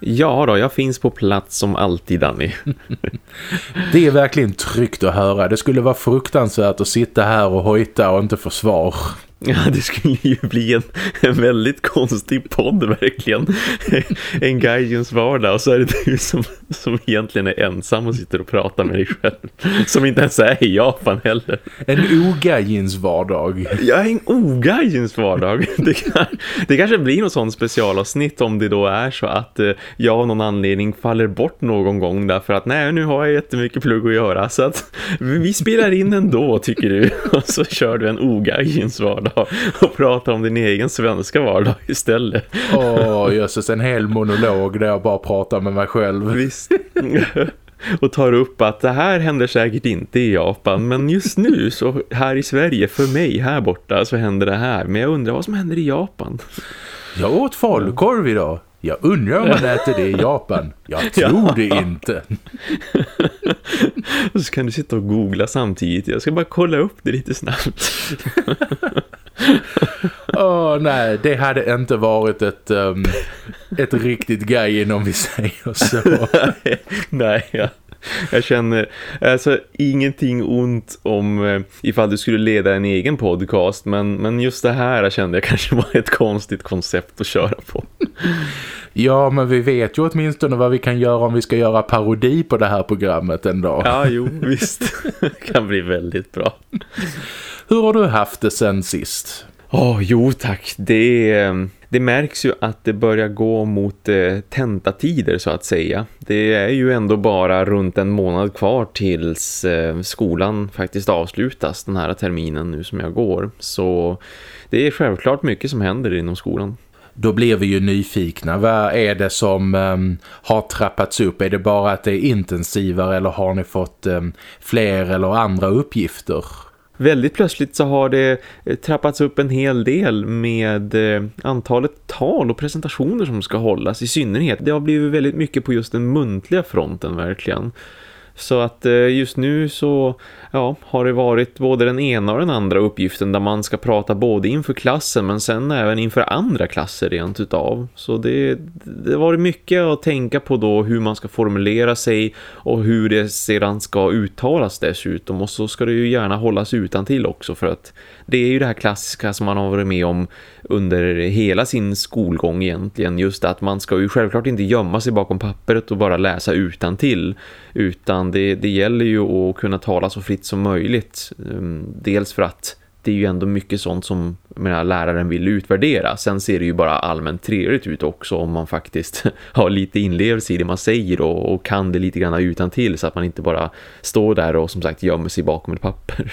Ja då, jag finns på plats som alltid Danny. det är verkligen tryggt att höra. Det skulle vara fruktansvärt att sitta här och hojta och inte få svar. Ja, det skulle ju bli en, en väldigt konstig podd verkligen. En Gaijins vardag och så är det du som, som egentligen är ensam och sitter och pratar med dig själv. Som inte ens är i Japan heller. En ogajins vardag. Ja, en ogajins vardag. Det, kan, det kanske blir något sånt specialavsnitt om det då är så att eh, jag av någon anledning faller bort någon gång därför att nej, nu har jag jättemycket plugg att göra. Så att vi spelar in ändå tycker du. Och så kör du en ogajins vardag vardag och prata om din egen svenska vardag istället. Åh, oh, jösses, en hel monolog där jag bara pratar med mig själv. Visst. och tar upp att det här händer säkert inte i Japan men just nu så här i Sverige för mig här borta så händer det här men jag undrar vad som händer i Japan. Jag åt falukorv idag. Jag undrar om man äter det i Japan. Jag tror det inte. så kan du sitta och googla samtidigt. Jag ska bara kolla upp det lite snabbt. Åh oh, nej, det hade inte varit ett, um, ett riktigt gaj om vi säger så. nej, ja. Jag känner alltså ingenting ont om eh, ifall du skulle leda en egen podcast men, men just det här kände jag kanske var ett konstigt koncept att köra på. Ja, men vi vet ju åtminstone vad vi kan göra om vi ska göra parodi på det här programmet en dag. Ja, jo, visst. Det kan bli väldigt bra. Hur har du haft det sen sist? Åh, oh, jo tack. Det, det märks ju att det börjar gå mot eh, tentatider så att säga. Det är ju ändå bara runt en månad kvar tills eh, skolan faktiskt avslutas den här terminen nu som jag går. Så det är självklart mycket som händer inom skolan. Då blir vi ju nyfikna. Vad är det som um, har trappats upp? Är det bara att det är intensivare eller har ni fått um, fler eller andra uppgifter? Väldigt plötsligt så har det eh, trappats upp en hel del med eh, antalet tal och presentationer som ska hållas i synnerhet. Det har blivit väldigt mycket på just den muntliga fronten verkligen. Så att eh, just nu så ja, har det varit både den ena och den andra uppgiften där man ska prata både inför klassen men sen även inför andra klasser rent utav. Så det, det har varit mycket att tänka på då hur man ska formulera sig och hur det sedan ska uttalas dessutom. Och så ska det ju gärna hållas utan till också för att det är ju det här klassiska som man har varit med om under hela sin skolgång egentligen. Just att man ska ju självklart inte gömma sig bakom pappret och bara läsa utan till utan det, det gäller ju att kunna tala så fritt som möjligt. Ehm, dels för att det är ju ändå mycket sånt som menar, läraren vill utvärdera. Sen ser det ju bara allmänt trevligt ut också om man faktiskt har lite inlevelse i det man säger och, och, kan det lite grann utan till så att man inte bara står där och som sagt gömmer sig bakom ett papper.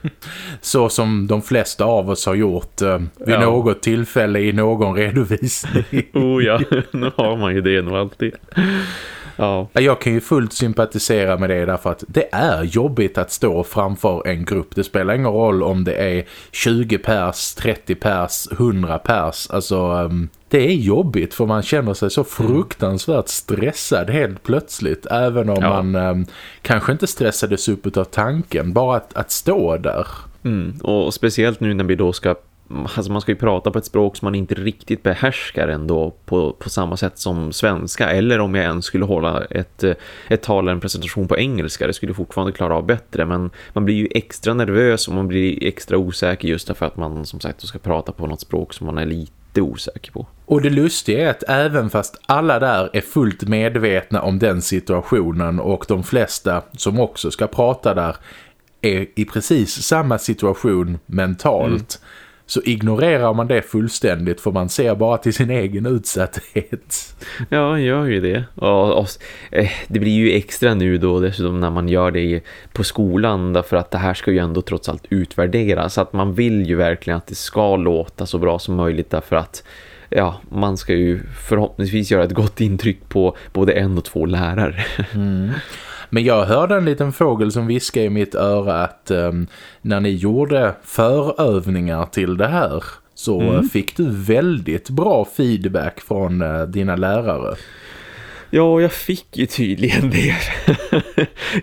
så som de flesta av oss har gjort eh, vid ja. något tillfälle i någon redovisning. oh ja, nu har man ju det nog alltid. Ja. Jag kan ju fullt sympatisera med det därför att det är jobbigt att stå framför en grupp. Det spelar ingen roll om det är 20 pers, 30 pers, 100 pers. Alltså um, det är jobbigt för man känner sig så fruktansvärt stressad helt plötsligt. Även om ja. man um, kanske inte stressades upp av tanken. Bara att, att stå där. Mm. Och speciellt nu när vi då ska alltså man ska ju prata på ett språk som man inte riktigt behärskar ändå på, på samma sätt som svenska. Eller om jag ens skulle hålla ett, ett tal eller en presentation på engelska. Det skulle fortfarande klara av bättre. Men man blir ju extra nervös och man blir extra osäker just därför att man som sagt ska prata på något språk som man är lite osäker på. Och det lustiga är att även fast alla där är fullt medvetna om den situationen och de flesta som också ska prata där är i precis samma situation mentalt mm så ignorerar man det fullständigt för man ser bara till sin egen utsatthet. Ja, gör ju det. Och, och eh, det blir ju extra nu då dessutom när man gör det på skolan därför att det här ska ju ändå trots allt utvärderas. Så att man vill ju verkligen att det ska låta så bra som möjligt därför att ja, man ska ju förhoppningsvis göra ett gott intryck på både en och två lärare. Mm. Men jag hörde en liten fågel som viskade i mitt öra att um, när ni gjorde förövningar till det här så mm. fick du väldigt bra feedback från uh, dina lärare. Ja, jag fick ju tydligen det.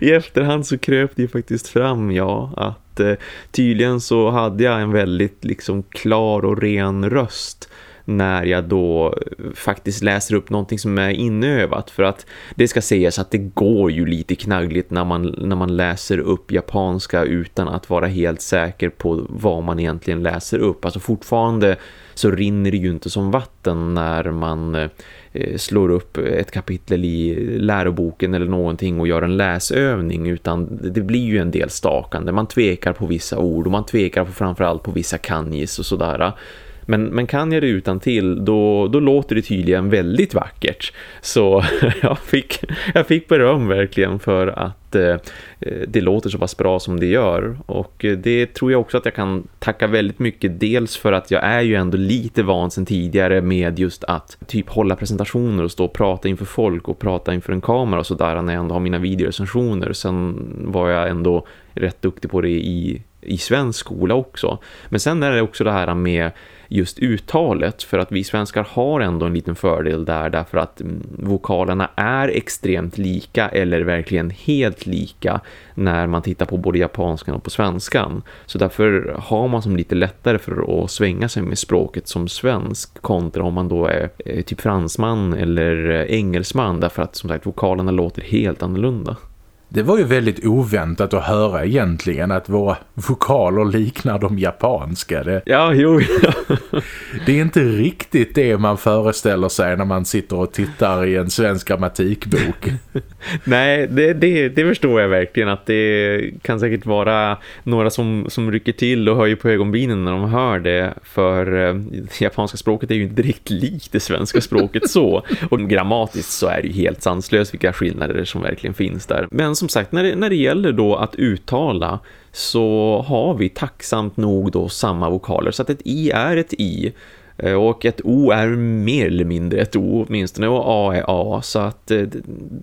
I efterhand så kröp det ju faktiskt fram, ja, att eh, tydligen så hade jag en väldigt liksom klar och ren röst när jag då eh, faktiskt läser upp någonting som är inövat för att det ska sägas att det går ju lite knaggligt när man, när man läser upp japanska utan att vara helt säker på vad man egentligen läser upp. Alltså fortfarande så rinner det ju inte som vatten när man eh, eh, slår upp ett kapitel i läroboken eller någonting och gör en läsövning utan det blir ju en del stakande. Man tvekar på vissa ord och man tvekar på framförallt på vissa kanjis och sådär. Men, men kan jag det utan till då, då låter det tydligen väldigt vackert. Så jag fick, jag fick beröm verkligen för att eh, det låter så pass bra som det gör. Och det tror jag också att jag kan tacka väldigt mycket. Dels för att jag är ju ändå lite van sedan tidigare med just att typ hålla presentationer och stå och prata inför folk och prata inför en kamera och sådär när jag ändå har mina videorecensioner. Sen var jag ändå rätt duktig på det i, i svensk skola också. Men sen är det också det här med just uttalet för att vi svenskar har ändå en liten fördel där därför att mm, vokalerna är extremt lika eller verkligen helt lika när man tittar på både japanskan och på svenskan. Så därför har man som lite lättare för att svänga sig med språket som svensk kontra om man då är typ fransman eller eh, engelsman därför att som sagt vokalerna låter helt annorlunda. Det var ju väldigt oväntat att höra egentligen att våra vokaler liknar de japanska. Det, ja, jo. det är inte riktigt det man föreställer sig när man sitter och tittar i en svensk grammatikbok. Nej, det, det, det förstår jag verkligen att det kan säkert vara några som, som rycker till och höjer på ögonbinen när de hör det. För eh, det japanska språket är ju inte direkt likt det svenska språket så. Och grammatiskt så är det ju helt sanslöst vilka skillnader som verkligen finns där. Men som sagt, när det, när det gäller då att uttala så har vi tacksamt nog då samma vokaler. Så att ett i är ett i eh, och ett O är mer eller mindre ett O åtminstone och A är A så att eh,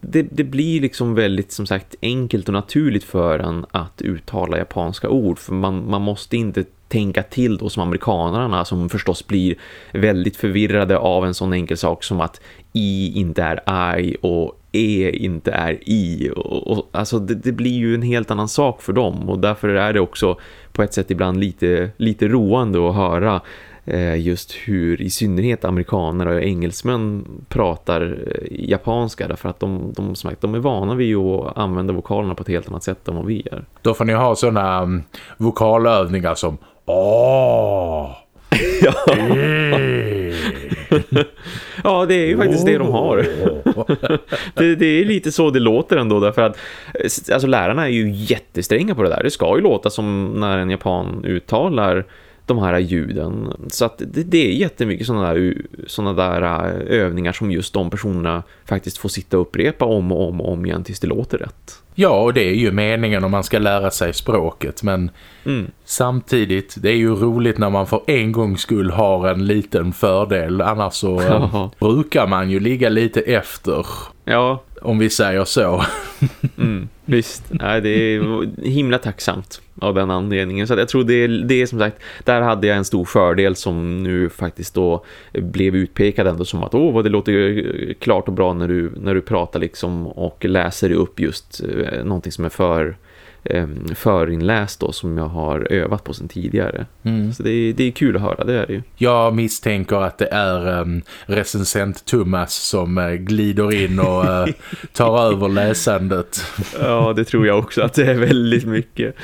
det, det, blir liksom väldigt som sagt enkelt och naturligt för en att uttala japanska ord för man, man måste inte tänka till då som amerikanerna som förstås blir väldigt förvirrade av en sån enkel sak som att i inte är I och E inte är I. Och, och alltså det, det, blir ju en helt annan sak för dem och därför är det också på ett sätt ibland lite, lite roande att höra eh, just hur i synnerhet amerikaner och engelsmän pratar eh, japanska därför att de, de, som sagt, de är vana vid att använda vokalerna på ett helt annat sätt än vad vi är. Då får ni ha sådana um, mm, vokalövningar som Åh! ja. ja, det är ju faktiskt det de har. det, det, är lite så det låter ändå därför att alltså lärarna är ju jättestränga på det där. Det ska ju låta som när en japan uttalar de här ljuden. Så att det, det är jättemycket sådana där, såna där äh, övningar som just de personerna faktiskt får sitta och upprepa om och om och om igen tills det låter rätt. Ja, och det är ju meningen om man ska lära sig språket. Men mm. samtidigt, det är ju roligt när man för en gångs skull har en liten fördel. Annars så äh, brukar man ju ligga lite efter. Ja. Om vi säger så. mm, visst, Nej, det är himla tacksamt av den anledningen. Så jag tror det, det är som sagt, där hade jag en stor fördel som nu faktiskt då blev utpekad ändå som att åh vad det låter eh, klart och bra när du, när du pratar liksom och läser upp just eh, någonting som är för förinläst då som jag har övat på sen tidigare. Mm. Så det är, det är kul att höra, det är det ju. Jag misstänker att det är um, recensent Thomas som uh, glider in och uh, tar över läsandet. Ja, det tror jag också att det är väldigt mycket.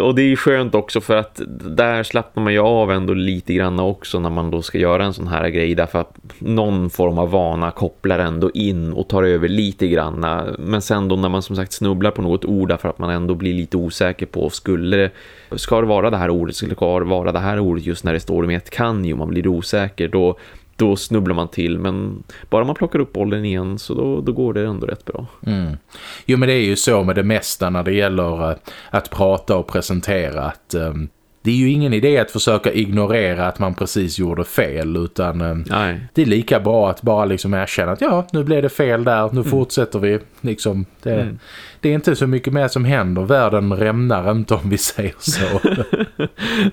Och det är skönt också för att där slappnar man ju av ändå lite grann också när man då ska göra en sån här grej därför att någon form av vana kopplar ändå in och tar över lite grann. Men sen då när man som sagt snubblar på något ord därför att man ändå blir lite osäker på skulle ska det vara det här ordet skulle det vara det här ordet just när det står med ett kan ju man blir osäker då då snubblar man till men bara man plockar upp bollen igen så då, då går det ändå rätt bra. Mm. Jo men det är ju så med det mesta när det gäller uh, att prata och presentera att um, det är ju ingen idé att försöka ignorera att man precis gjorde fel utan eh, Nej. det är lika bra att bara liksom erkänna att ja, nu blev det fel där, nu fortsätter vi. Liksom, det, Mm det är inte så mycket mer som händer, världen rämnar inte om vi säger så.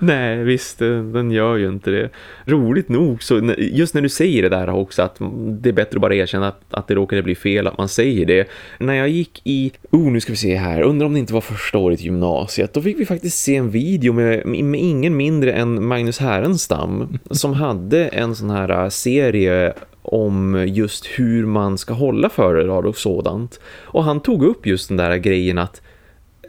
Nej, visst, eh, den gör ju inte det. Roligt nog, så just när du säger det där också, att det är bättre att bara erkänna att, att det råkade bli fel, att man säger det. När jag gick i, oh nu ska vi se här, undrar om det inte var första året i gymnasiet, då fick vi faktiskt se en video med, med ingen mindre än Magnus Härenstam, som hade en sån här eh, serie om just hur man ska hålla föredrag och sådant. Och han tog upp just den där grejen att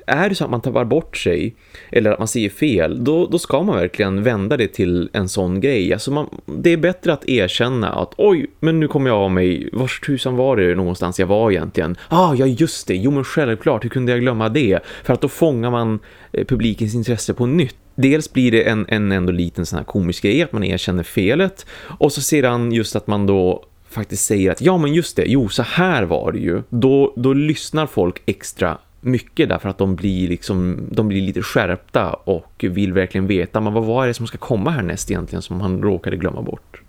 är det så att man tappar bort sig eller att man säger fel, då, då ska man verkligen vända det till en sån grej. Alltså man, det är bättre att erkänna att oj, men nu kommer jag av mig. Vars tusan var det någonstans jag var egentligen? Ah, ja just det. Jo men självklart, hur kunde jag glömma det? För att då fångar man eh, publikens intresse på nytt. Dels blir det en, en ändå liten sån här komisk grej att man erkänner felet och så sedan just att man då faktiskt säger att ja men just det, jo så här var det ju. Då, då lyssnar folk extra mycket därför att de blir liksom de blir lite skärpta och vill verkligen veta men vad var det som ska komma härnäst egentligen som han råkade glömma bort.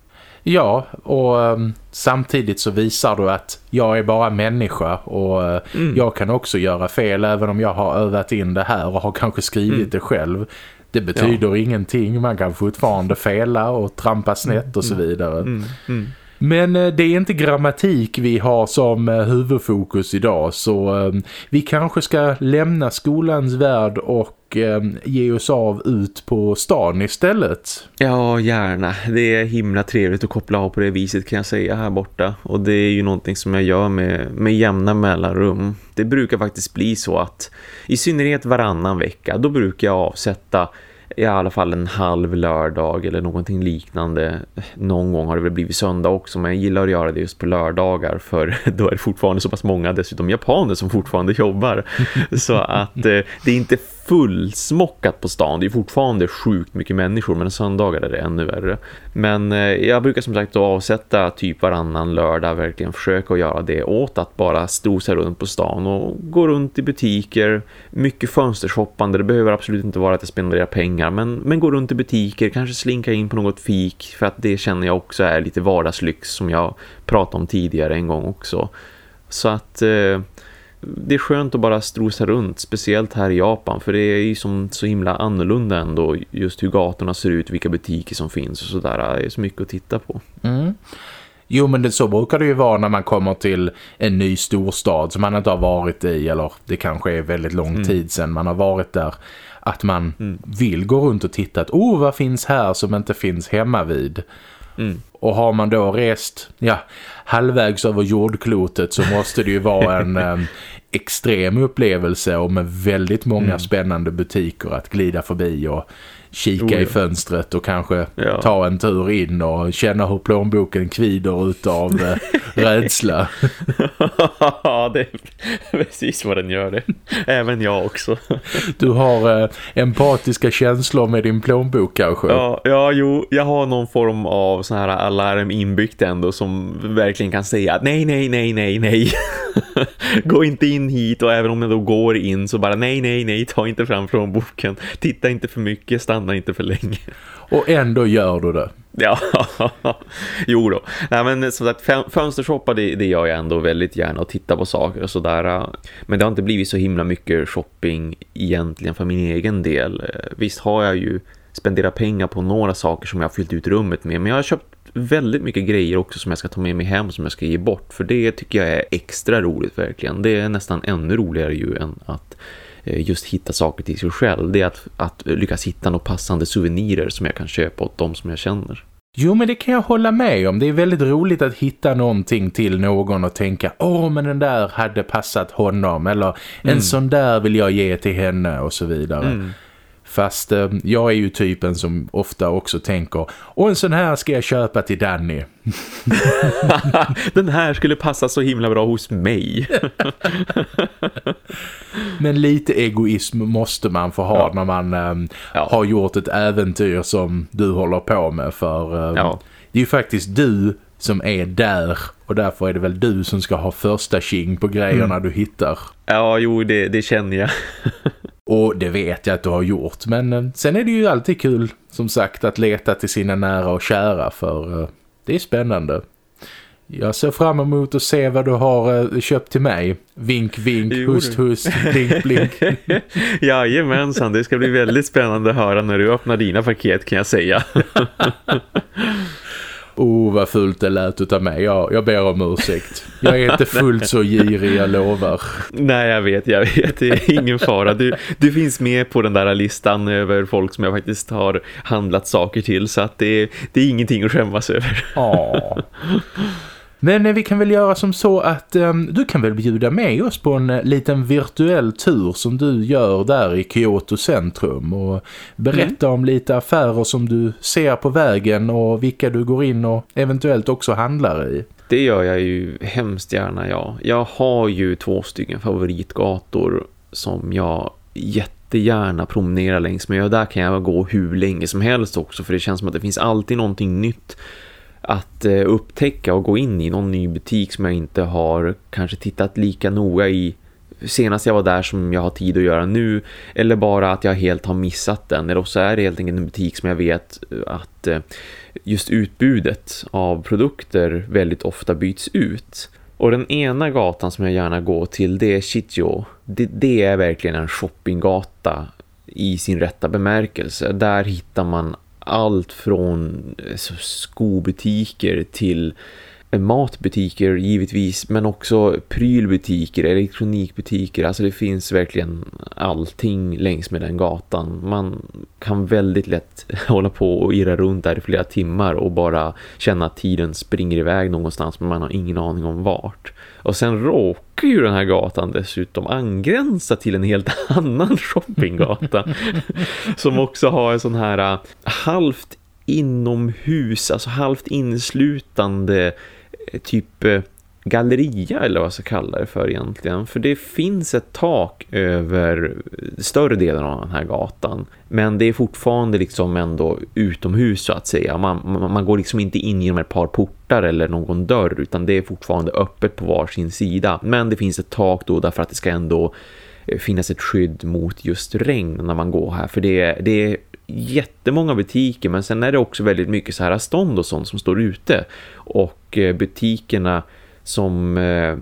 Ja, och ehm, samtidigt så visar du att jag är bara människa och eh, jag kan också göra fel även om jag har övat in det här och har kanske skrivit det själv. Det betyder ingenting, man kan fortfarande fela och trampa snett och så vidare. Men eh, det är inte grammatik vi har som eh, huvudfokus idag så eh, vi kanske ska lämna skolans värld och ge oss av ut på stan istället. Ja, gärna. Det är himla trevligt att koppla av på det viset kan jag säga här borta. Och det är ju någonting som jag gör med, med jämna mellanrum. Det brukar faktiskt bli så att i synnerhet varannan vecka, då brukar jag avsätta i alla fall en halv lördag eller någonting liknande. Någon gång har det väl blivit söndag också men jag gillar att göra det just på lördagar för då är det fortfarande så pass många dessutom japaner som fortfarande jobbar. Så att eh, det är inte fullsmockat på stan. Det är fortfarande sjukt mycket människor men söndagar är det ännu värre. Men eh, jag brukar som sagt avsätta typ varannan lördag verkligen försöka att göra det åt att bara strosa runt på stan och gå runt i butiker. Mycket fönstershoppande. Det behöver absolut inte vara att jag spenderar pengar men, men gå runt i butiker, kanske slinka in på något fik för att det känner jag också är lite vardagslyx som jag pratade om tidigare en gång också. Så att eh, det är skönt att bara strosa runt, speciellt här i Japan för det är ju som så himla annorlunda ändå just hur gatorna ser ut, vilka butiker som finns och sådär. Det är så mycket att titta på. Mm. Jo men det, så brukar det ju vara när man kommer till en ny storstad som man inte har varit i eller det kanske är väldigt lång tid sedan man har varit där. Att man vill gå runt och titta att oh vad finns här som inte finns hemma vid. Och har man då rest ja, halvvägs över jordklotet så måste det ju vara en em, extrem upplevelse och med väldigt många spännande butiker att glida förbi och kika Oh, ja. i fönstret och kanske Ja. ta en tur in och känna hur plånboken kvider utav eh, rädsla. Ja, det är precis vad den gör det. Även jag också. Du har eh, empatiska känslor med din plånbok kanske. Ja, ja, jo, jag har någon form av sån här alarm inbyggt ändå som verkligen kan säga nej, nej, nej, nej, nej. Gå inte in hit och även om jag då går in så bara nej, nej, nej, ta inte fram från boken. Titta inte för mycket, stanna inte för länge. Och ändå gör du det. Ja, jo då. Nej, men som sagt, fön- fönstershoppa det, det gör jag ändå väldigt gärna och titta på saker och sådär. Men det har inte blivit så himla mycket shopping egentligen för min egen del. Visst har jag ju spenderat pengar på några saker som jag har fyllt ut rummet med. Men jag har köpt väldigt mycket grejer också som jag ska ta med mig hem som jag ska ge bort. För det tycker jag är extra roligt verkligen. Det är nästan ännu roligare ju än att eh, just hitta saker till sig själv. Det är att, att lyckas hitta några passande souvenirer som jag kan köpa åt dem som jag känner. Jo men det kan jag hålla med om. Det är väldigt roligt att hitta någonting till någon och tänka Åh men den där hade passat honom eller en sån där vill jag ge till henne och så vidare. Fast eh, jag är ju typen som ofta också tänker Och en sån här ska jag köpa till Danny. Den här skulle passa så himla bra hos mig. Men lite egoism måste man få ha Ja. när man ehm, Ja. har gjort ett äventyr som du håller på med. För ehm, Ja. det är ju faktiskt du som är där och därför är det väl du som ska ha första king på grejerna Mm. du hittar. Ja, jo, det, det känner jag. Och det vet jag att du har gjort. Men eh, sen är det ju alltid kul som sagt att leta till sina nära och kära för eh, det är spännande. Jag ser fram emot att se vad du har eh, köpt till mig. Vink, vink, jo, hust, hust, blink, blink. Jajamensan, det ska bli väldigt spännande att höra när du öppnar dina paket kan jag säga. Oh, vad fult det lät utav mig. Jag, jag ber om ursäkt. Jag är inte fullt så girig, jag lovar. Nej, jag vet, jag vet. Det är ingen fara. Du, du finns med på den där listan över folk som jag faktiskt har handlat saker till. Så att det, det är ingenting att skämmas över. Ja. Men eh, vi kan väl göra som så att um, du kan väl bjuda med oss på en uh, liten virtuell tur som du gör där i Kyoto centrum och berätta mm. om lite affärer som du ser på vägen och vilka du går in och eventuellt också handlar i. Det gör jag ju hemskt gärna, ja. Jag har ju två stycken favoritgator som jag jättegärna promenerar längs med och där kan jag gå hur länge som helst också för det känns som att det finns alltid någonting nytt att eh, upptäcka och gå in i någon ny butik som jag inte har kanske tittat lika noga i senast jag var där som jag har tid att göra nu eller bara att jag helt har missat den eller så är det helt enkelt en butik som jag vet eh, att eh, just utbudet av produkter väldigt ofta byts ut. Och den ena gatan som jag gärna går till det är Shichio. Det, det är verkligen en shoppinggata i sin rätta bemärkelse. Där hittar man allt från eh, skobutiker till Eh, matbutiker givetvis men också prylbutiker, elektronikbutiker. Alltså det finns verkligen allting längs med den gatan. Man kan väldigt lätt hålla på och irra runt där i flera timmar och bara känna att tiden springer iväg någonstans men man har ingen aning om vart. Och sen råkar ju den här gatan dessutom angränsa till en helt annan shoppinggata som också har en sån här eh, halvt inomhus, alltså halvt inslutande Eh, typ eh, galleria eller vad jag ska kalla det för egentligen. För det finns ett tak över eh, större delen av den här gatan. Men det är fortfarande liksom ändå utomhus så att säga. Man, man, man går liksom inte in genom ett par portar eller någon dörr utan det är fortfarande öppet på varsin sida. Men det finns ett tak då därför att det ska ändå finnas ett skydd mot just regn när man går här. För det det är jättemånga butiker men sen är det också väldigt mycket så här stånd och sånt som står ute. Och eh, butikerna som eh,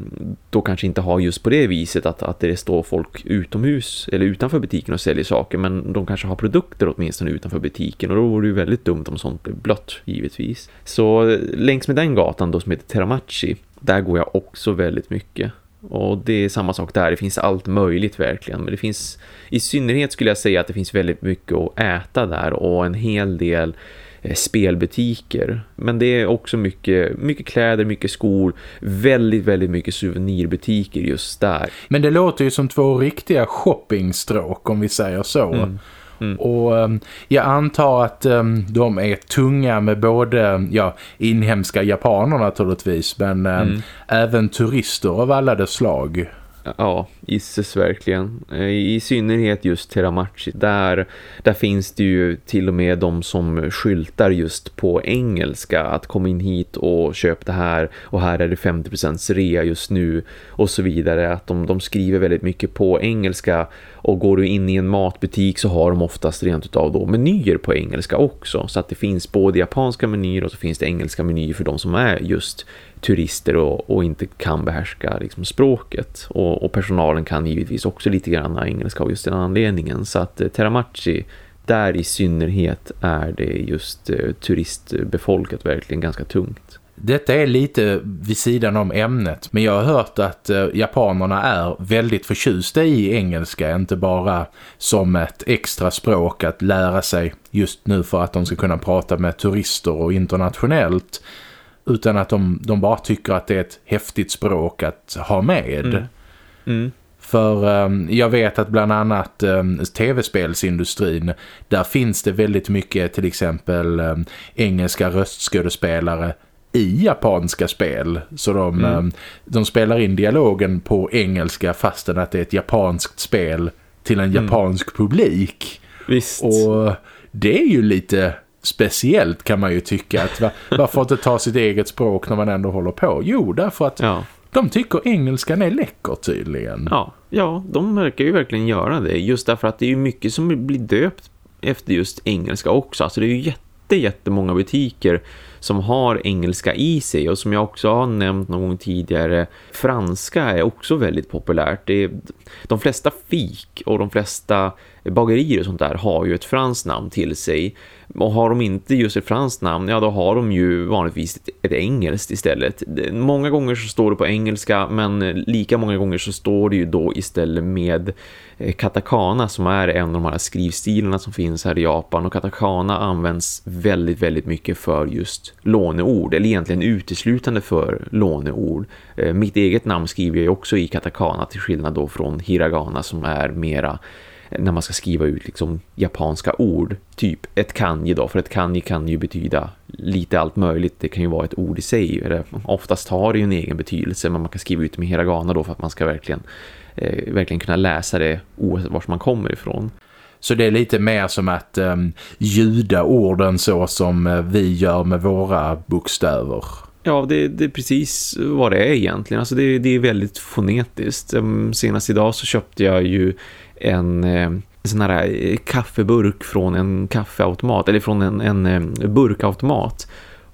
då kanske inte har just på det viset att, att det står folk utomhus eller utanför butiken och säljer saker men de kanske har produkter åtminstone utanför butiken och då vore det ju väldigt dumt om sånt blev blött givetvis. Så eh, längs med den gatan då som heter Teramachi där går jag också väldigt mycket och det är samma sak där, det finns allt möjligt verkligen men det finns, i synnerhet skulle jag säga att det finns väldigt mycket att äta där och en hel del Eh, spelbutiker. Men det är också mycket, mycket kläder, mycket skor, väldigt, väldigt mycket souvenirbutiker just där. Men det låter ju som två riktiga shoppingstråk om vi säger så. Mm. Mm. Och um, jag antar att um, de är tunga med både ja, inhemska japaner naturligtvis men um, mm. även turister av alla dess slag. Ja, gissas verkligen. Eh, I synnerhet just Teramachi. Där, där finns det ju till och med de som skyltar just på engelska. Att komma in hit och köpa det här. Och här är det 50% rea just nu. Och så vidare. Att de, de skriver väldigt mycket på engelska. Och går du in i en matbutik så har de oftast rent utav då menyer på engelska också. Så att det finns både japanska menyer och så finns det engelska menyer för de som är just turister och, och inte kan behärska liksom, språket. Och, och, personalen kan givetvis också lite grann engelska av just den anledningen. Så att eh, Teramachi, där i synnerhet är det just eh, turistbefolkat verkligen ganska tungt. Detta är lite vid sidan om ämnet men jag har hört att eh, japanerna är väldigt förtjusta i engelska inte bara som ett extra språk att lära sig just nu för att de ska kunna prata med turister och internationellt utan att de, de bara tycker att det är ett häftigt språk att ha med. Mm. Mm. För um, jag vet att bland annat um, tv-spelsindustrin, där finns det väldigt mycket till exempel um, engelska röstskådespelare i japanska spel. Så de, mm. de spelar in dialogen på engelska fastän att det är ett japanskt spel till en mm. japansk publik. Visst. Och det är ju lite speciellt kan man ju tycka att va, varför inte ta sitt eget språk när man ändå håller på? Jo, därför att ja. De tycker engelskan är läcker tydligen. Ja, ja, de verkar ju verkligen göra det. Just därför att det är ju mycket som blir döpt efter just engelska också. Alltså det är ju jätte, jättemånga butiker som har engelska i sig och som jag också har nämnt någon gång tidigare franska är också väldigt populärt. Det är, de flesta fik och de flesta bagerier och sånt där har ju ett franskt namn till sig och har de inte just ett franskt namn, ja då har de ju vanligtvis ett, ett engelskt istället. Många gånger så står det på engelska men lika många gånger så står det ju då istället med eh, katakana som är en av de här skrivstilarna som finns här i Japan och katakana används väldigt väldigt mycket för just låneord eller egentligen uteslutande för låneord. Eh, mitt eget namn skriver jag också i katakana till skillnad då från hiragana som är mera eh, när man ska skriva ut liksom japanska ord. Typ ett kanji då, för ett kanji kan ju betyda lite allt möjligt. Det kan ju vara ett ord i sig. Eller oftast har det ju en egen betydelse men man kan skriva ut det med hiragana då för att man ska verkligen, eh, verkligen kunna läsa det oavsett var man kommer ifrån. Så det är lite mer som att um, ljuda orden så som eh, vi gör med våra bokstäver. Ja, det, det, är precis vad det är egentligen. Alltså det, det är väldigt fonetiskt. Ehm, senast idag så köpte jag ju en, en sån här eh, kaffeburk från en kaffeautomat eller från en, en burkautomat.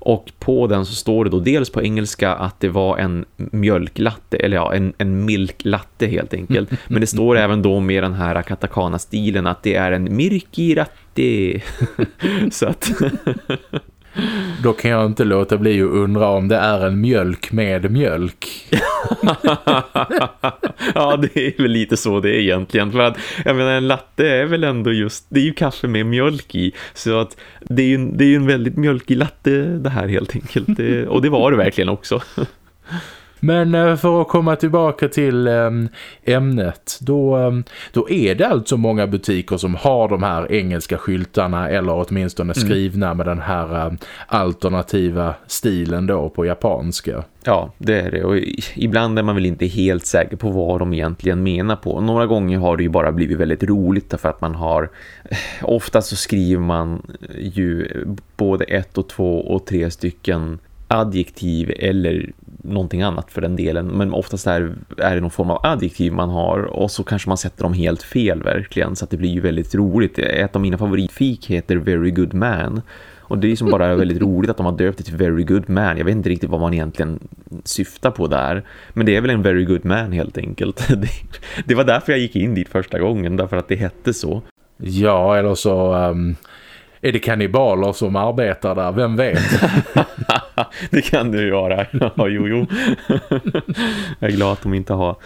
Och på den så står det då dels på engelska att det var en mjölklatte, eller ja, en, en milklatte helt enkelt. Men det står även då med den här katakana-stilen att det är en mirkiratte. så att... Då kan jag inte låta bli att undra om det är en mjölk med mjölk. ja, det är väl lite så det är egentligen. För att, jag menar, en latte är väl ändå just, det är ju kaffe med mjölk i. Så att det är ju, det är ju en väldigt mjölkig latte det här helt enkelt. och det var det verkligen också. Men eh, för att komma tillbaka till ehm, ämnet, då, ehm, då är det alltså många butiker som har de här engelska skyltarna eller åtminstone mm. skrivna mm. med den här ehm, alternativa stilen då på japanska. Ja, det är det. Och ibland är man väl inte helt säker på vad de egentligen menar på. Några gånger har det ju bara blivit väldigt roligt därför att man har... Eh, ofta så skriver man ju både ett och två och tre stycken adjektiv eller någonting annat för den delen. Men oftast är, är det någon form av adjektiv man har och så kanske man sätter dem helt fel verkligen så att det blir ju väldigt roligt. Ett av mina favoritfik heter Very Good Man och det är som bara väldigt roligt att de har döpt det till Very Good Man. Jag vet inte riktigt vad man egentligen syftar på där. Men det är väl en Very Good Man helt enkelt. Det, det var därför jag gick in dit första gången, därför att det hette så. Ja, eller så... Um är det kannibaler som arbetar där? Vem vet? det kan ju vara. Ja, jo, jo. jag är glad att de inte har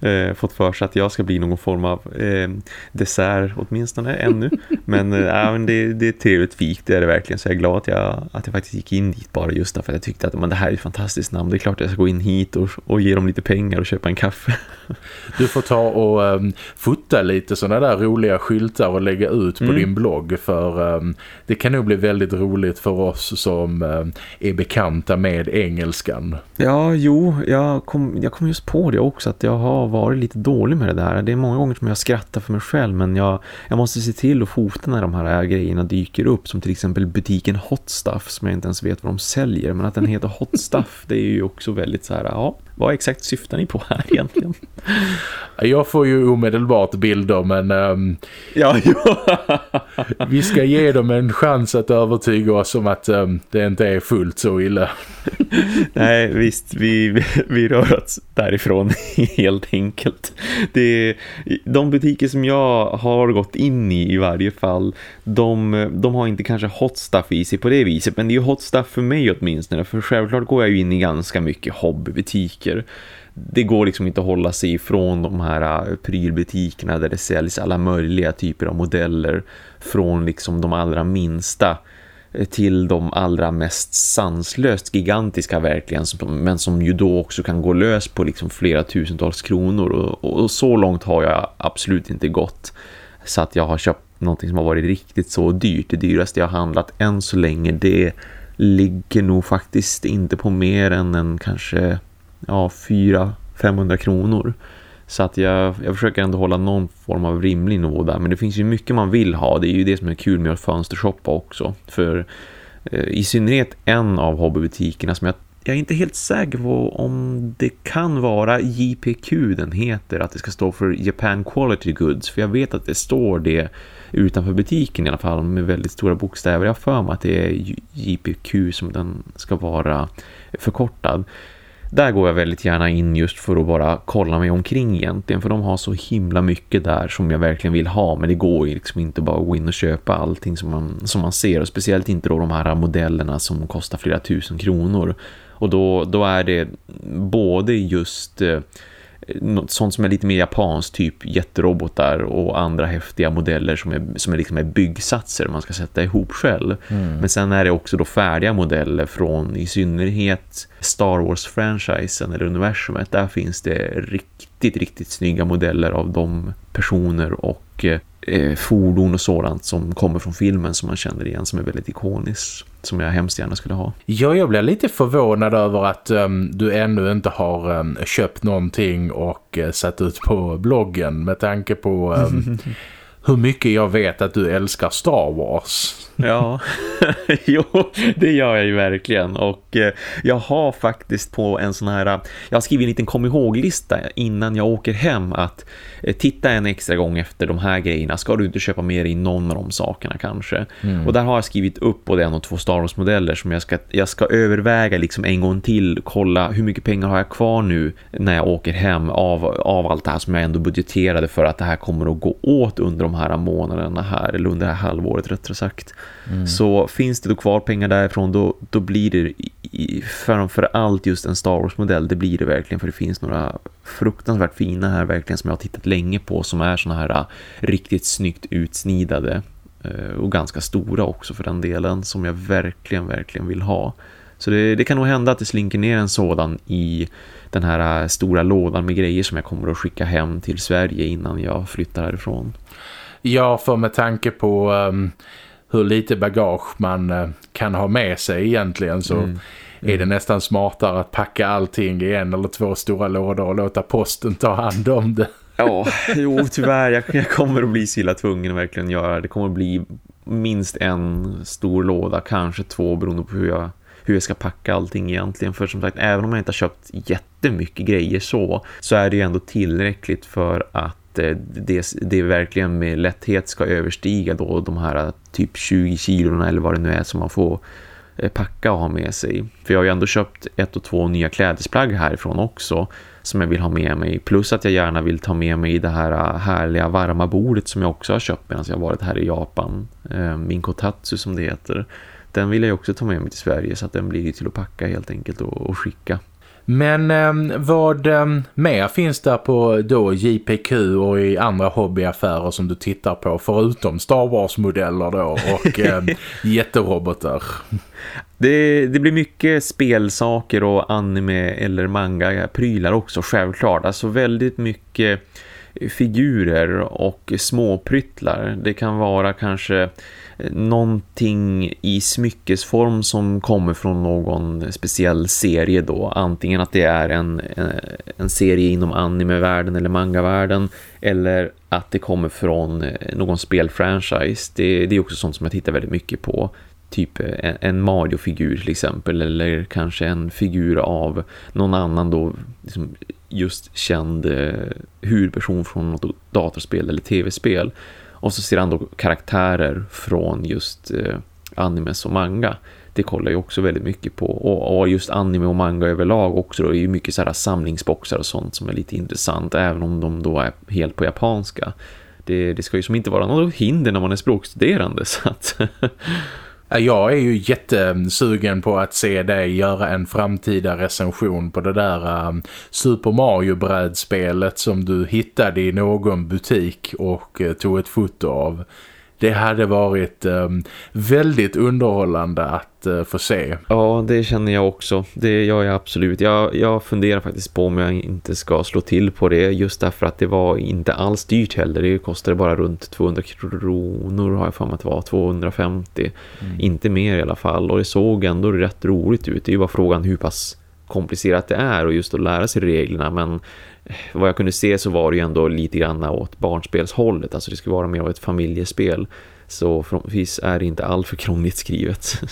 eh, fått för sig att jag ska bli någon form av eh, dessert åtminstone ännu. Men, eh, men det, det är trevligt fik, det är det verkligen. Så jag är glad att jag, att jag faktiskt gick in dit bara just därför att jag tyckte att men det här är ett fantastiskt namn. Det är klart att jag ska gå in hit och, och ge dem lite pengar och köpa en kaffe. du får ta och um, fota lite sådana där roliga skyltar och lägga ut på mm. din blogg för um, det kan nog bli väldigt roligt för oss som eh, är bekanta med engelskan. Ja, jo, jag kom, jag kom just på det också att jag har varit lite dålig med det där. Det är många gånger som jag skrattar för mig själv men jag, jag måste se till att fota när de här grejerna dyker upp som till exempel butiken Hot Stuff som jag inte ens vet vad de säljer men att den heter Hot Stuff det är ju också väldigt så här, ja, vad exakt syftar ni på här egentligen? Jag får ju omedelbart bilder men um, ja, vi ska ge dem en chans att övertyga oss om att um, det inte är fullt så ville. Nej, visst, vi, vi rör oss därifrån helt enkelt. Det, de butiker som jag har gått in i i varje fall, de, de har inte kanske hot stuff i sig på det viset, men det är ju hot stuff för mig åtminstone, för självklart går jag ju in i ganska mycket hobbybutiker det går liksom inte att hålla sig ifrån de här äh, prylbutikerna där det säljs alla möjliga typer av modeller från liksom de allra minsta till de allra mest sanslöst gigantiska verkligen men som ju då också kan gå lös på liksom flera tusentals kronor och, och, så långt har jag absolut inte gått så att jag har köpt någonting som har varit riktigt så dyrt. Det dyraste jag har handlat än så länge det ligger nog faktiskt inte på mer än en kanske ja, 400-500 kronor. Så att jag, jag försöker ändå hålla någon form av rimlig nivå där. Men det finns ju mycket man vill ha. Det är ju det som är kul med att fönstershoppa också. För eh, i synnerhet en av hobbybutikerna som jag jag är inte helt säker på om det kan vara JPQ den heter, att det ska stå för Japan Quality Goods. För jag vet att det står det utanför butiken i alla fall med väldigt stora bokstäver. Jag har för mig att det är JPQ som den ska vara förkortad. Där går jag väldigt gärna in just för att bara kolla mig omkring egentligen. För de har så himla mycket där som jag verkligen vill ha. Men det går ju liksom inte bara att gå in och köpa allting som man, som man ser. Och speciellt inte då de här modellerna som kostar flera tusen kronor. Och då, då är det både just eh, något sånt som är lite mer japanskt, typ jätterobotar och andra häftiga modeller som är, som är, liksom är byggsatser man ska sätta ihop själv. Mm. Men sen är det också då färdiga modeller från i synnerhet Star Wars-franchisen eller universumet. Där finns det riktigt, riktigt snygga modeller av de personer och eh, fordon och sådant som kommer från filmen som man känner igen som är väldigt ikoniskt som jag hemskt gärna skulle ha. Ja, jag blir lite förvånad över att um, du ännu inte har um, köpt någonting och uh, satt ut på bloggen med tanke på um, hur mycket jag vet att du älskar Star Wars. Ja, jo, det gör jag ju verkligen. Och eh, jag har faktiskt på en sån här... Jag har skrivit en liten kom ihåg-lista innan jag åker hem att eh, titta en extra gång efter de här grejerna. Ska du inte köpa mer i någon av de sakerna kanske? Mm. Och där har jag skrivit upp både en och två Star Wars-modeller som jag ska, jag ska överväga liksom en gång till. Kolla hur mycket pengar har jag kvar nu när jag åker hem av, av allt det här som jag ändå budgeterade för att det här kommer att gå åt under de här månaderna här. Eller under det här halvåret rättare sagt. Mm. Så finns det då kvar pengar därifrån då, då blir det i, framför allt just en Star Wars-modell. Det blir det verkligen för det finns några fruktansvärt fina här verkligen som jag har tittat länge på som är såna här äh, riktigt snyggt utsnidade äh, och ganska stora också för den delen som jag verkligen, verkligen vill ha. Så det, det, kan nog hända att det slinker ner en sådan i den här äh, stora lådan med grejer som jag kommer att skicka hem till Sverige innan jag flyttar härifrån. Ja, för med tanke på um, hur lite bagage man uh, kan ha med sig egentligen så mm. Mm. är det nästan smartare att packa allting i en eller två stora lådor och låta posten ta hand om det. Ja, jo tyvärr. Jag, jag kommer att bli så illa tvungen att verkligen göra det. Det kommer att bli minst en stor låda, kanske två beroende på hur jag hur jag ska packa allting egentligen. För som sagt, även om jag inte har köpt jättemycket grejer så, så är det ju ändå tillräckligt för att Eh, det, det verkligen med lätthet ska överstiga då de här eh, typ 20 kilorna eller vad det nu är som man får eh, packa och ha med sig. För jag har ju ändå köpt ett och två nya klädesplagg härifrån också som jag vill ha med mig. Plus att jag gärna vill ta med mig det här härliga varma bordet som jag också har köpt medan jag har varit här i Japan. Min kotatsu som det heter. Den vill jag också ta med mig till Sverige så att den blir till att packa helt enkelt och, och skicka. Men eh, vad eh, mer finns där på då JPQ och i andra hobbyaffärer som du tittar på förutom Star Wars-modeller då och eh, jätterobotar? Det, det, blir mycket spelsaker och anime eller manga-prylar också självklart. Alltså väldigt mycket figurer och småpryttlar. Det kan vara kanske någonting i smyckesform som kommer från någon speciell serie då. Antingen att det är en, eh, en serie inom animevärlden eller mangavärlden eller att det kommer från eh, någon spelfranchise. Det, det är också sånt som jag tittar väldigt mycket på typ eh, en, Mario-figur till exempel eller kanske en figur av någon annan då liksom just känd eh, huvudperson från något datorspel eller tv-spel och så ser han då karaktärer från just eh, animes och manga. Det kollar jag också väldigt mycket på. Och, och just anime och manga överlag också då är ju mycket så här samlingsboxar och sånt som är lite intressant. Även om de då är helt på japanska. Det, det ska ju som inte vara något hinder när man är språkstuderande så att... Jag är ju jättesugen på att se dig göra en framtida recension på det där um, Super Mario-brädspelet som du hittade i någon butik och uh, tog ett foto av. Det hade varit um, väldigt underhållande att uh, få se. Ja, det känner jag också. Det gör jag absolut. Jag, jag funderar faktiskt på om jag inte ska slå till på det. Just därför att det var inte alls dyrt heller. Det kostade bara runt 200 kronor har jag för mig att det var. 250. Mm. Inte mer i alla fall. Och det såg ändå rätt roligt ut. Det är ju bara frågan hur pass komplicerat det är och just att lära sig reglerna men vad jag kunde se så var det ju ändå lite grann åt barnspelshållet. Alltså det skulle vara mer av ett familjespel. Så förhoppningsvis är det inte allt för krångligt skrivet.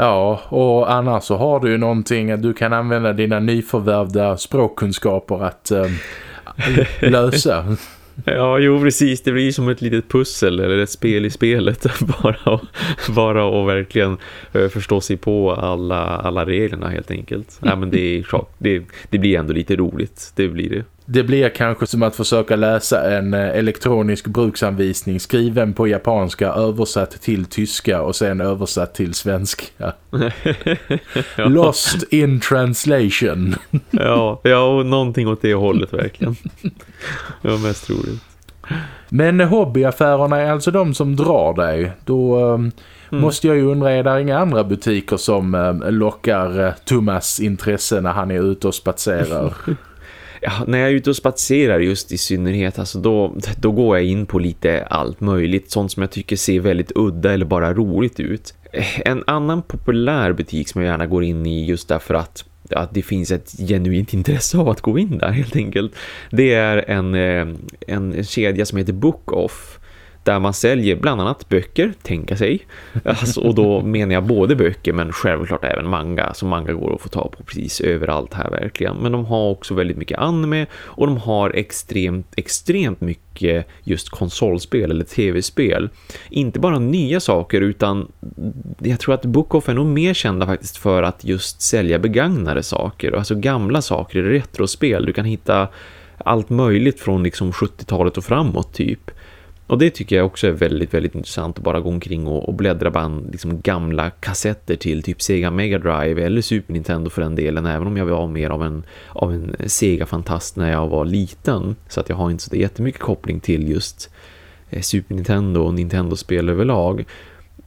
Ja, och annars så har du ju någonting att du kan använda dina nyförvärvda språkkunskaper att äh, lösa. Ja, jo precis. Det blir som ett litet pussel eller ett spel i spelet. bara, bara och verkligen eh, förstå sig på alla, alla reglerna helt enkelt. Ja, men det, är, det, det blir ändå lite roligt. Det blir det. Det blir kanske som att försöka läsa en eh, elektronisk bruksanvisning skriven på japanska, översatt till tyska och sen översatt till svenska. ja. Lost in translation. ja, ja, och någonting åt det hållet verkligen. Det var mest roligt. Men hobbyaffärerna är alltså de som drar dig. Då um, mm. måste jag ju undra, är det inga andra butiker som um, lockar uh, Thomas intresse när han är ute och spatserar? ja, när jag är ute och spatserar just i synnerhet alltså då, då går jag in på lite allt möjligt. Sånt som jag tycker ser väldigt udda eller bara roligt ut. En annan populär butik som jag gärna går in i just därför att att det finns ett genuint intresse av att gå in där helt enkelt. Det är en, eh, en kedja som heter Book Off där man säljer bland annat böcker, tänka sig. Alltså, och då menar jag både böcker men självklart även manga. Så manga går att få ta på precis överallt här verkligen. Men de har också väldigt mycket anime och de har extremt, extremt mycket just konsolspel eller tv-spel. Inte bara nya saker utan jag tror att Bookoff är nog mer kända faktiskt för att just sälja begagnade saker. Alltså gamla saker, retrospel. Du kan hitta allt möjligt från liksom 70-talet och framåt typ. Och det tycker jag också är väldigt, väldigt intressant att bara gå omkring och, och bläddra bland liksom gamla kassetter till typ Sega Mega Drive eller Super Nintendo för den delen. Även om jag var mer av en, av en Sega-fantast när jag var liten. Så att jag har inte så jättemycket koppling till just eh, Super Nintendo och Nintendo-spel överlag.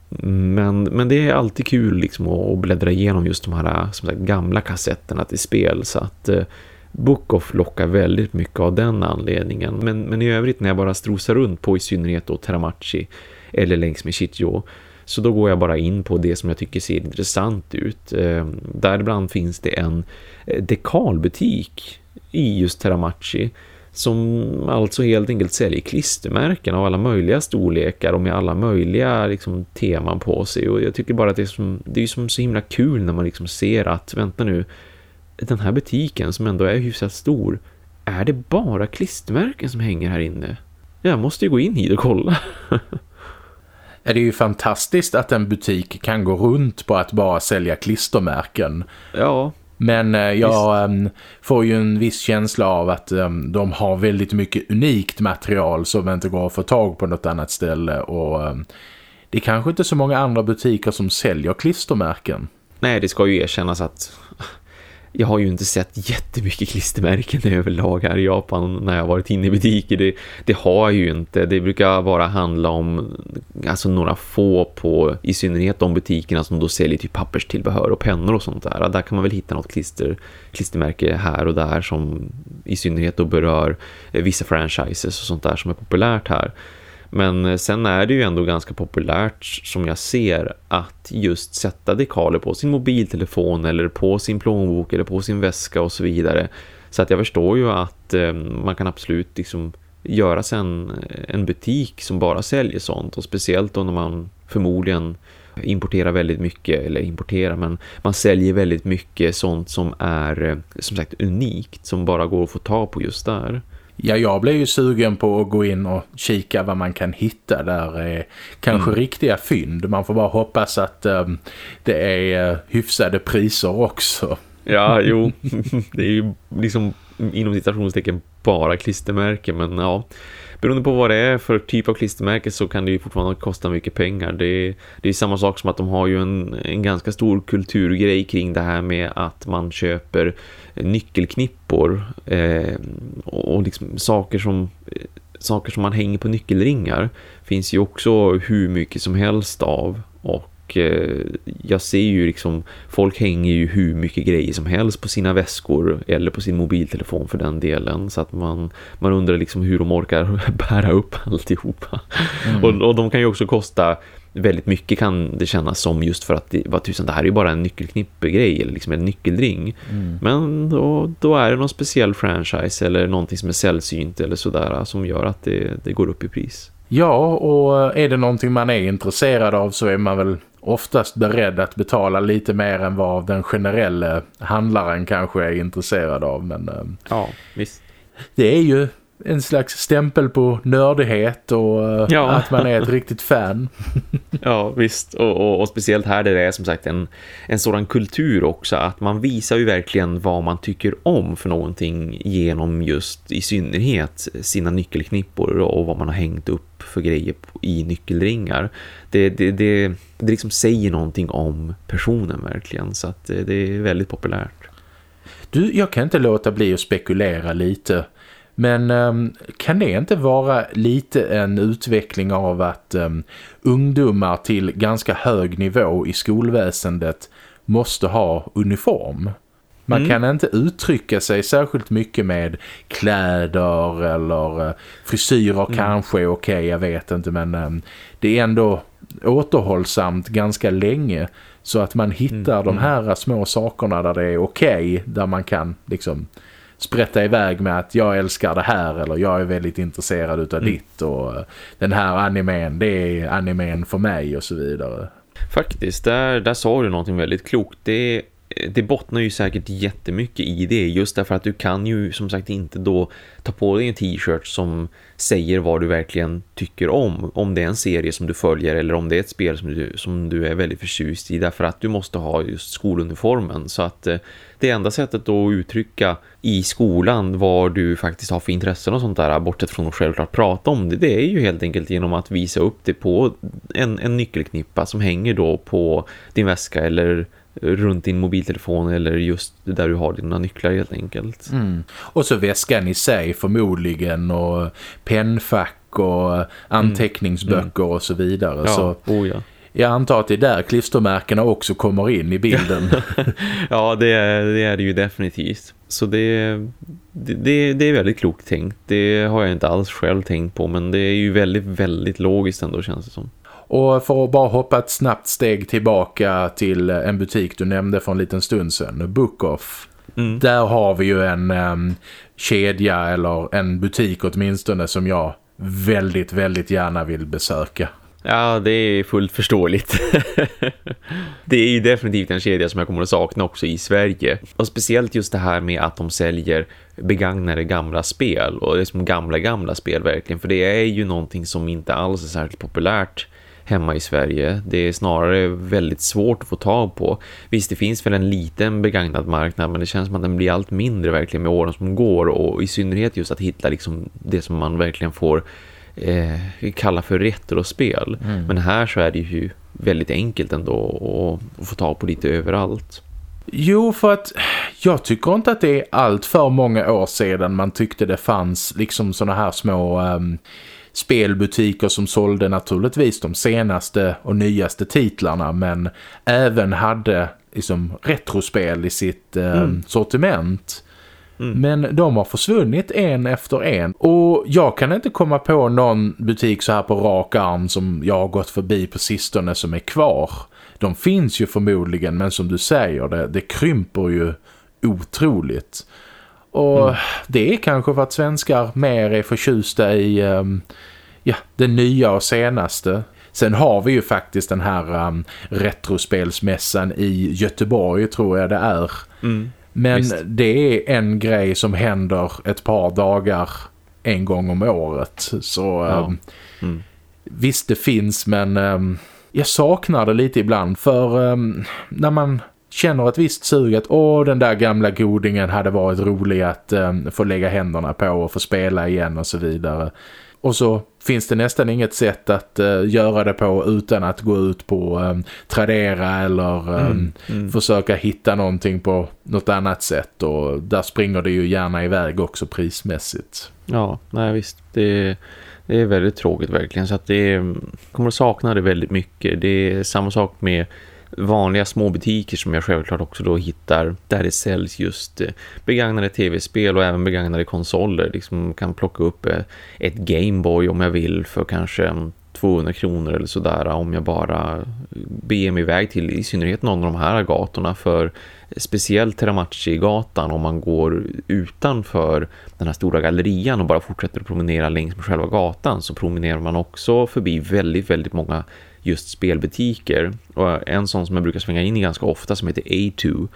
Men, men det är alltid kul liksom att, att bläddra igenom just de här som sagt, gamla kassetterna till spel. Så att... Eh, Bookoff lockar väldigt mycket av den anledningen. Men, men i övrigt när jag bara strosar runt på i synnerhet då Teramachi eller längs med Shichijo så då går jag bara in på det som jag tycker ser intressant ut. Eh, däribland finns det en eh, dekalbutik i just Teramachi som alltså helt enkelt säljer klistermärken av alla möjliga storlekar och med alla möjliga liksom, teman på sig. Och jag tycker bara att det är, som, det är som så himla kul när man liksom ser att, vänta nu, den här butiken som ändå är hyfsat stor, är det bara klistermärken som hänger här inne? Jag måste ju gå in hit och kolla. är det ju fantastiskt att en butik kan gå runt på att bara sälja klistermärken. Ja. Men eh, jag um, får ju en viss känsla av att um, de har väldigt mycket unikt material som inte går att få tag på något annat ställe. Och um, det är kanske inte så många andra butiker som säljer klistermärken. Nej, det ska ju erkännas att jag har ju inte sett jättemycket klistermärken överlag här i Japan när jag varit inne i butiker. Det, det har jag ju inte. Det brukar bara handla om alltså några få på i synnerhet de butikerna som då säljer typ papperstillbehör och pennor och sånt där. Där kan man väl hitta något klister, klistermärke här och där som i synnerhet då berör eh, vissa franchises och sånt där som är populärt här. Men eh, sen är det ju ändå ganska populärt som jag ser att just sätta dekaler på sin mobiltelefon eller på sin plånbok eller på sin väska och så vidare. Så att jag förstår ju att eh, man kan absolut liksom göra sen eh, en butik som bara säljer sånt och speciellt då när man förmodligen importerar väldigt mycket eller importerar men man säljer väldigt mycket sånt som är eh, som sagt unikt som bara går att få ta på just där. Ja, jag blev ju sugen på att gå in och kika vad man kan hitta där. Är kanske mm. riktiga fynd. Man får bara hoppas att um, det är uh, hyfsade priser också. Ja, jo. det är ju liksom inom citationstecken bara klistermärke Men ja, beroende på vad det är för typ av klistermärke så kan det ju fortfarande kosta mycket pengar. Det är, det är samma sak som att de har ju en, en ganska stor kulturgrej kring det här med att man köper nyckelknippor eh, och liksom saker som saker som man hänger på nyckelringar finns ju också hur mycket som helst av och eh, jag ser ju liksom folk hänger ju hur mycket grejer som helst på sina väskor eller på sin mobiltelefon för den delen så att man, man undrar liksom hur de orkar bära upp alltihopa mm. och, och de kan ju också kosta väldigt mycket kan det kännas som just för att det, vad tusan, det här är ju bara en nyckelknippegrej eller liksom en nyckeldring. Mm. Men då, då är det någon speciell franchise eller någonting som är sällsynt eller sådär som gör att det, det går upp i pris. Ja, och är det någonting man är intresserad av så är man väl oftast beredd att betala lite mer än vad den generella handlaren kanske är intresserad av. Men, eh, ja, visst. Det är ju en slags stämpel på nördighet och eh, ja. att man är ett riktigt fan. ja, visst. Och, och, och, speciellt här där det är som sagt en, en sådan kultur också. Att man visar ju verkligen vad man tycker om för någonting genom just i synnerhet sina nyckelknippor och vad man har hängt upp för grejer i nyckelringar. Det, det, det, det liksom säger någonting om personen verkligen. Så att eh, det är väldigt populärt. Du, jag kan inte låta bli att spekulera lite- men um, kan det inte vara lite en utveckling av att um, ungdomar till ganska hög nivå i skolväsendet måste ha uniform? Man mm. kan inte uttrycka sig särskilt mycket med kläder eller uh, frisyrer mm. kanske, okej okay, jag vet inte men um, det är ändå återhållsamt ganska länge så att man hittar mm. de mm. här små sakerna där det är okej, okay, där man kan liksom sprätta iväg med att jag älskar det här eller jag är väldigt intresserad utav mm. ditt och eh, den här animen, det är animen för mig och så vidare. Faktiskt, där, där sa du någonting väldigt klokt. Det, det bottnar ju säkert jättemycket i det just därför att du kan ju som sagt inte då ta på dig en t-shirt som säger vad du verkligen tycker om. Om det är en serie som du följer eller om det är ett spel som du, som du är väldigt förtjust i därför att du måste ha just skoluniformen. Så att eh, det enda sättet att uttrycka i skolan vad du faktiskt har för intressen och sånt där bortsett från att självklart prata om det, det är ju helt enkelt genom att visa upp det på en, en nyckelknippa som hänger då på din väska eller runt din mobiltelefon eller just där du har dina nycklar helt enkelt. Mm. Och så väskan i sig förmodligen och pennfack och anteckningsböcker mm. och så vidare. Ja. Så oh ja. Jag antar att det är där klistermärkena också kommer in i bilden. ja, det är, det är det ju definitivt. Så det, det, det är väldigt klokt tänkt. Det har jag inte alls själv tänkt på. Men det är ju väldigt, väldigt logiskt ändå känns det som. Och för att bara hoppa ett snabbt steg tillbaka till en butik du nämnde för en liten stund sedan, Bookoff. Mm. Där har vi ju en um, kedja eller en butik åtminstone som jag väldigt, väldigt gärna vill besöka. Ja, det är fullt förståeligt. det är ju definitivt en kedja som jag kommer att sakna också i Sverige. Och speciellt just det här med att de säljer begagnade gamla spel. Och det är som gamla, gamla spel verkligen. För det är ju någonting som inte alls är särskilt populärt hemma i Sverige. Det är snarare väldigt svårt att få tag på. Visst, det finns väl en liten begagnad marknad men det känns som att den blir allt mindre verkligen med åren som går och i synnerhet just att hitta liksom det som man verkligen får eh, kalla för retrospel. Mm. Men här så är det ju väldigt enkelt ändå att, få tag på lite överallt. Jo, för att jag tycker inte att det är allt för många år sedan man tyckte det fanns liksom såna här små um, spelbutiker som sålde naturligtvis de senaste och nyaste titlarna men även hade liksom retrospel i sitt um, mm. sortiment. Mm. Men de har försvunnit en efter en. Och jag kan inte komma på någon butik så här på rak arm som jag har gått förbi på sistone som är kvar. De finns ju förmodligen men som du säger, det, det krymper ju otroligt. Och mm. det är kanske för att svenskar mer är förtjusta i um, ja, det nya och senaste. Sen har vi ju faktiskt den här um, retrospelsmässan i Göteborg tror jag det är. Mm. Men Visst. det är en grej som händer ett par dagar en gång om året. Så ja. um, mm. visst det finns men um, jag saknar det lite ibland för um, när man känner ett visst sug att åh den där gamla godingen hade varit rolig att um, få lägga händerna på och få spela igen och så vidare. Och så finns det nästan inget sätt att uh, göra det på utan att gå ut på um, Tradera eller um, mm, mm. försöka hitta någonting på något annat sätt. Och där springer det ju gärna iväg också prismässigt. Ja, nej visst. Det, det är väldigt tråkigt verkligen. Så att det kommer att sakna det väldigt mycket. Det är samma sak med vanliga små butiker som jag självklart också då hittar där det säljs just eh, begagnade tv-spel och även begagnade konsoler. Liksom kan plocka upp eh, ett Gameboy om jag vill för kanske 200 kronor eller sådär om jag bara beger mig iväg till i synnerhet någon av de här gatorna för speciellt Teramachi-gatan om man går utanför den här stora gallerian och bara fortsätter att promenera längs med själva gatan så promenerar man också förbi väldigt, väldigt många just spelbutiker. Och en sån som jag brukar svänga in i ganska ofta som heter A2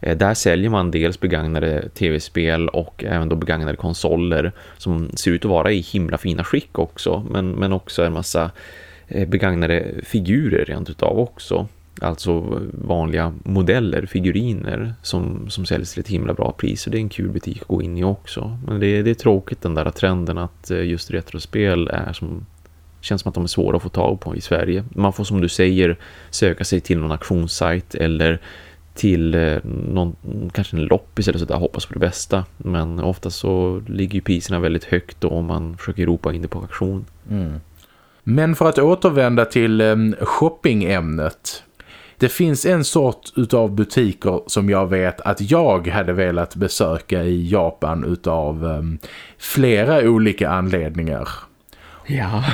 eh, där säljer man dels begagnade tv-spel och även då begagnade konsoler som ser ut att vara i himla fina skick också. Men, men också en massa eh, begagnade figurer rent utav också. Alltså vanliga modeller, figuriner som, som säljs till ett himla bra pris. Och det är en kul butik att gå in i också. Men det, det är tråkigt den där trenden att eh, just retrospel är som känns som att de är svåra att få tag på i Sverige. Man får som du säger söka sig till någon auktionssajt eller till eh, någon, kanske en loppis eller sådär, hoppas på det bästa. Men ofta så ligger ju priserna väldigt högt då om man försöker ropa in det på auktion. Mm. Men för att återvända till ehm, shoppingämnet. Det finns en sort utav butiker som jag vet att jag hade velat besöka i Japan utav um, flera olika anledningar. Ja.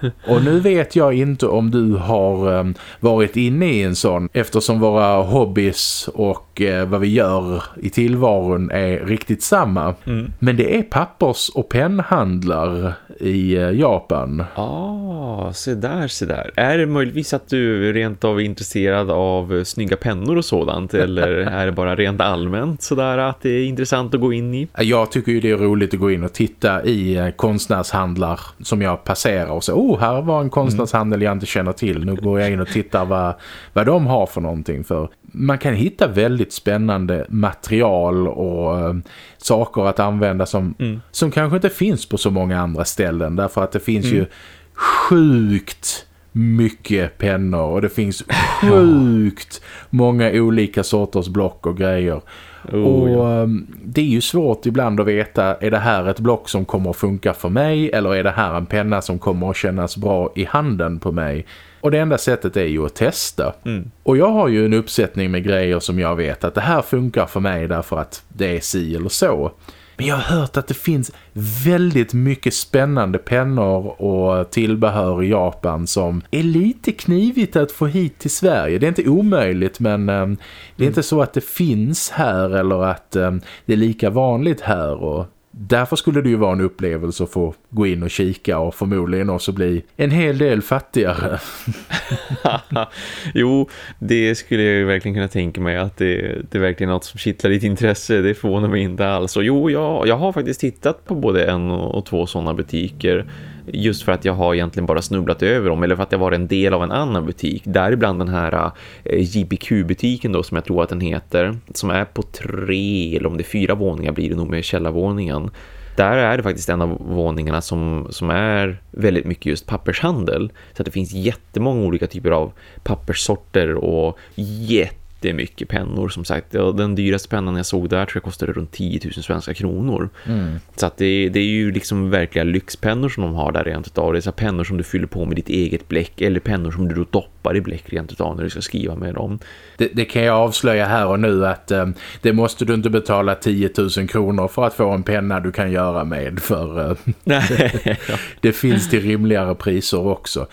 och nu vet jag inte om du har um, varit inne i en sån eftersom våra hobbys och uh, vad vi gör i tillvaron är riktigt samma. Mm. Men det är pappers- och pennhandlar i uh, Japan. Ja, ah, se där, se där. Är det möjligtvis att du rent av är intresserad av snygga pennor och sådant? Eller är det bara rent allmänt sådär att det är intressant att gå in i? Jag tycker ju det är roligt att gå in och titta i konstnärshandlar som jag jag passerar och så, oh här var en konstnärshandel jag inte känner till. Nu går jag in och tittar vad, vad de har för någonting. För man kan hitta väldigt spännande material och äh, saker att använda som, mm. som kanske inte finns på så många andra ställen. Därför att det finns mm. ju sjukt mycket pennor och det finns sjukt många olika sorters block och grejer. Oh, och ja. Ehm, det är ju svårt ibland att veta, är det här ett block som kommer att funka för mig eller är det här en penna som kommer att kännas bra i handen på mig? Och det enda sättet är ju att testa. Mm. Och jag har ju en uppsättning med grejer som jag vet att det här funkar för mig därför att det är si eller så. Men jag har hört att det finns väldigt mycket spännande pennor och tillbehör i Japan som är lite knivigt att få hit till Sverige. Det är inte omöjligt men eh, det är inte så att det finns här eller att eh, det är lika vanligt här och Därför skulle det ju vara en upplevelse att få gå in och kika och förmodligen också bli en hel del fattigare. jo, det skulle jag ju verkligen kunna tänka mig att det, det är verkligen något som kittlar ditt intresse. Det förvånar mig inte alls. Och jo, jag, jag har faktiskt tittat på både en och två sådana butiker just för att jag har egentligen bara snubblat över dem eller för att jag var en del av en annan butik. Däribland den här eh, JBQ-butiken då som jag tror att den heter som är på tre eller om det är fyra våningar blir det nog med källarvåningen. Där är det faktiskt en av våningarna som, som är väldigt mycket just pappershandel. Så att det finns jättemånga olika typer av papperssorter och jätte jättemycket pennor som sagt. Den dyraste pennan jag såg där tror jag kostade runt 10 000 svenska kronor. Mm. Så att det, det, är ju liksom verkliga lyxpennor som de har där rent utav. Det är så pennor som du fyller på med ditt eget bläck eller pennor som du doppar i bläck rent utav när du ska skriva med dem. Det, det kan jag avslöja här och nu att um, det måste du inte betala 10 000 kronor för att få en penna du kan göra med för uh, det finns till rimligare priser också.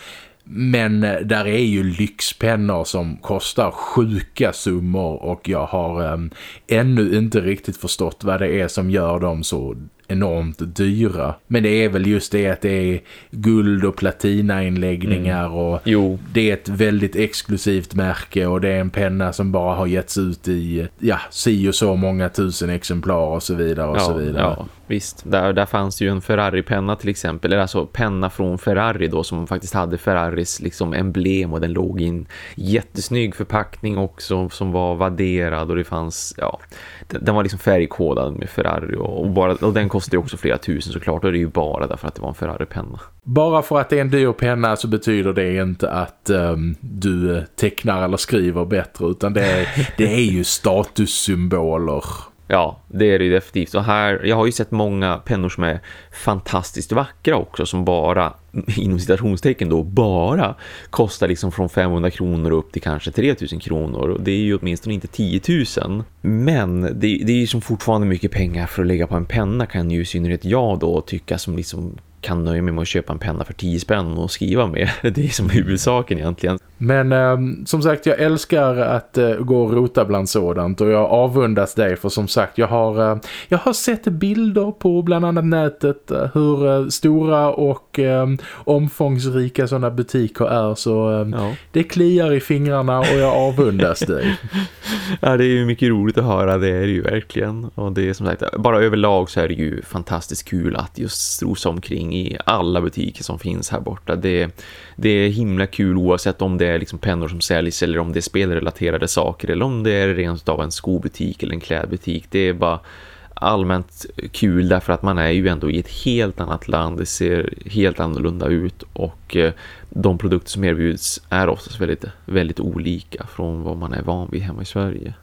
Men eh, där är ju lyxpennor som kostar sjuka summor och jag har um, ännu inte riktigt förstått vad det är som gör dem så enormt dyra. Men det är väl just det att det är guld- och platinainläggningar mm. och jo. det är ett väldigt exklusivt märke och det är en penna som bara har getts ut i ja, si och så många tusen exemplar och så vidare och ja, så vidare. Ja, visst. Där, där fanns ju en Ferrari-penna till exempel, eller alltså penna från Ferrari då som faktiskt hade Ferraris liksom emblem och den låg i en jättesnygg förpackning också som var vadderad och det fanns, ja, den, den var liksom färgkodad med Ferrari och, och, bara, och den kostar ju också flera tusen såklart och det är ju bara därför att det var en Ferrari-penna. Bara för att det är en dyr penna så betyder det inte att um, du eh, tecknar eller skriver bättre utan det är, det är ju statussymboler. Ja, det är det ju definitivt. Och här, jag har ju sett många pennor som är fantastiskt vackra också som bara, inom citationstecken då, bara kostar liksom från 500 kronor upp till kanske 3000 kronor. Och det är ju åtminstone inte 10 000. Men det, det är ju som fortfarande mycket pengar för att lägga på en penna kan ju i synnerhet jag då tycka som liksom kan nöja mig med att köpa en penna för 10 spänn och skriva med. Det är som huvudsaken egentligen. Men eh, som sagt, jag älskar att eh, gå och rota bland sådant och jag avundas dig för som sagt, jag har, eh, jag har sett bilder på bland annat nätet eh, hur eh, stora och eh, omfångsrika sådana butiker är så ja. det kliar i fingrarna och jag avundas dig. ja, det är ju mycket roligt att höra, det är det ju verkligen. Och det är som sagt, bara överlag så är det ju fantastiskt kul att just strosa omkring i alla butiker som finns här borta. Det, det är himla kul oavsett om det är liksom pennor som säljs eller om det är spelrelaterade saker eller om det är rent av en skobutik eller en klädbutik. Det är bara allmänt kul därför att man är ju ändå i ett helt annat land. Det ser helt annorlunda ut och eh, de produkter som erbjuds är oftast väldigt, väldigt olika från vad man är van vid hemma i Sverige.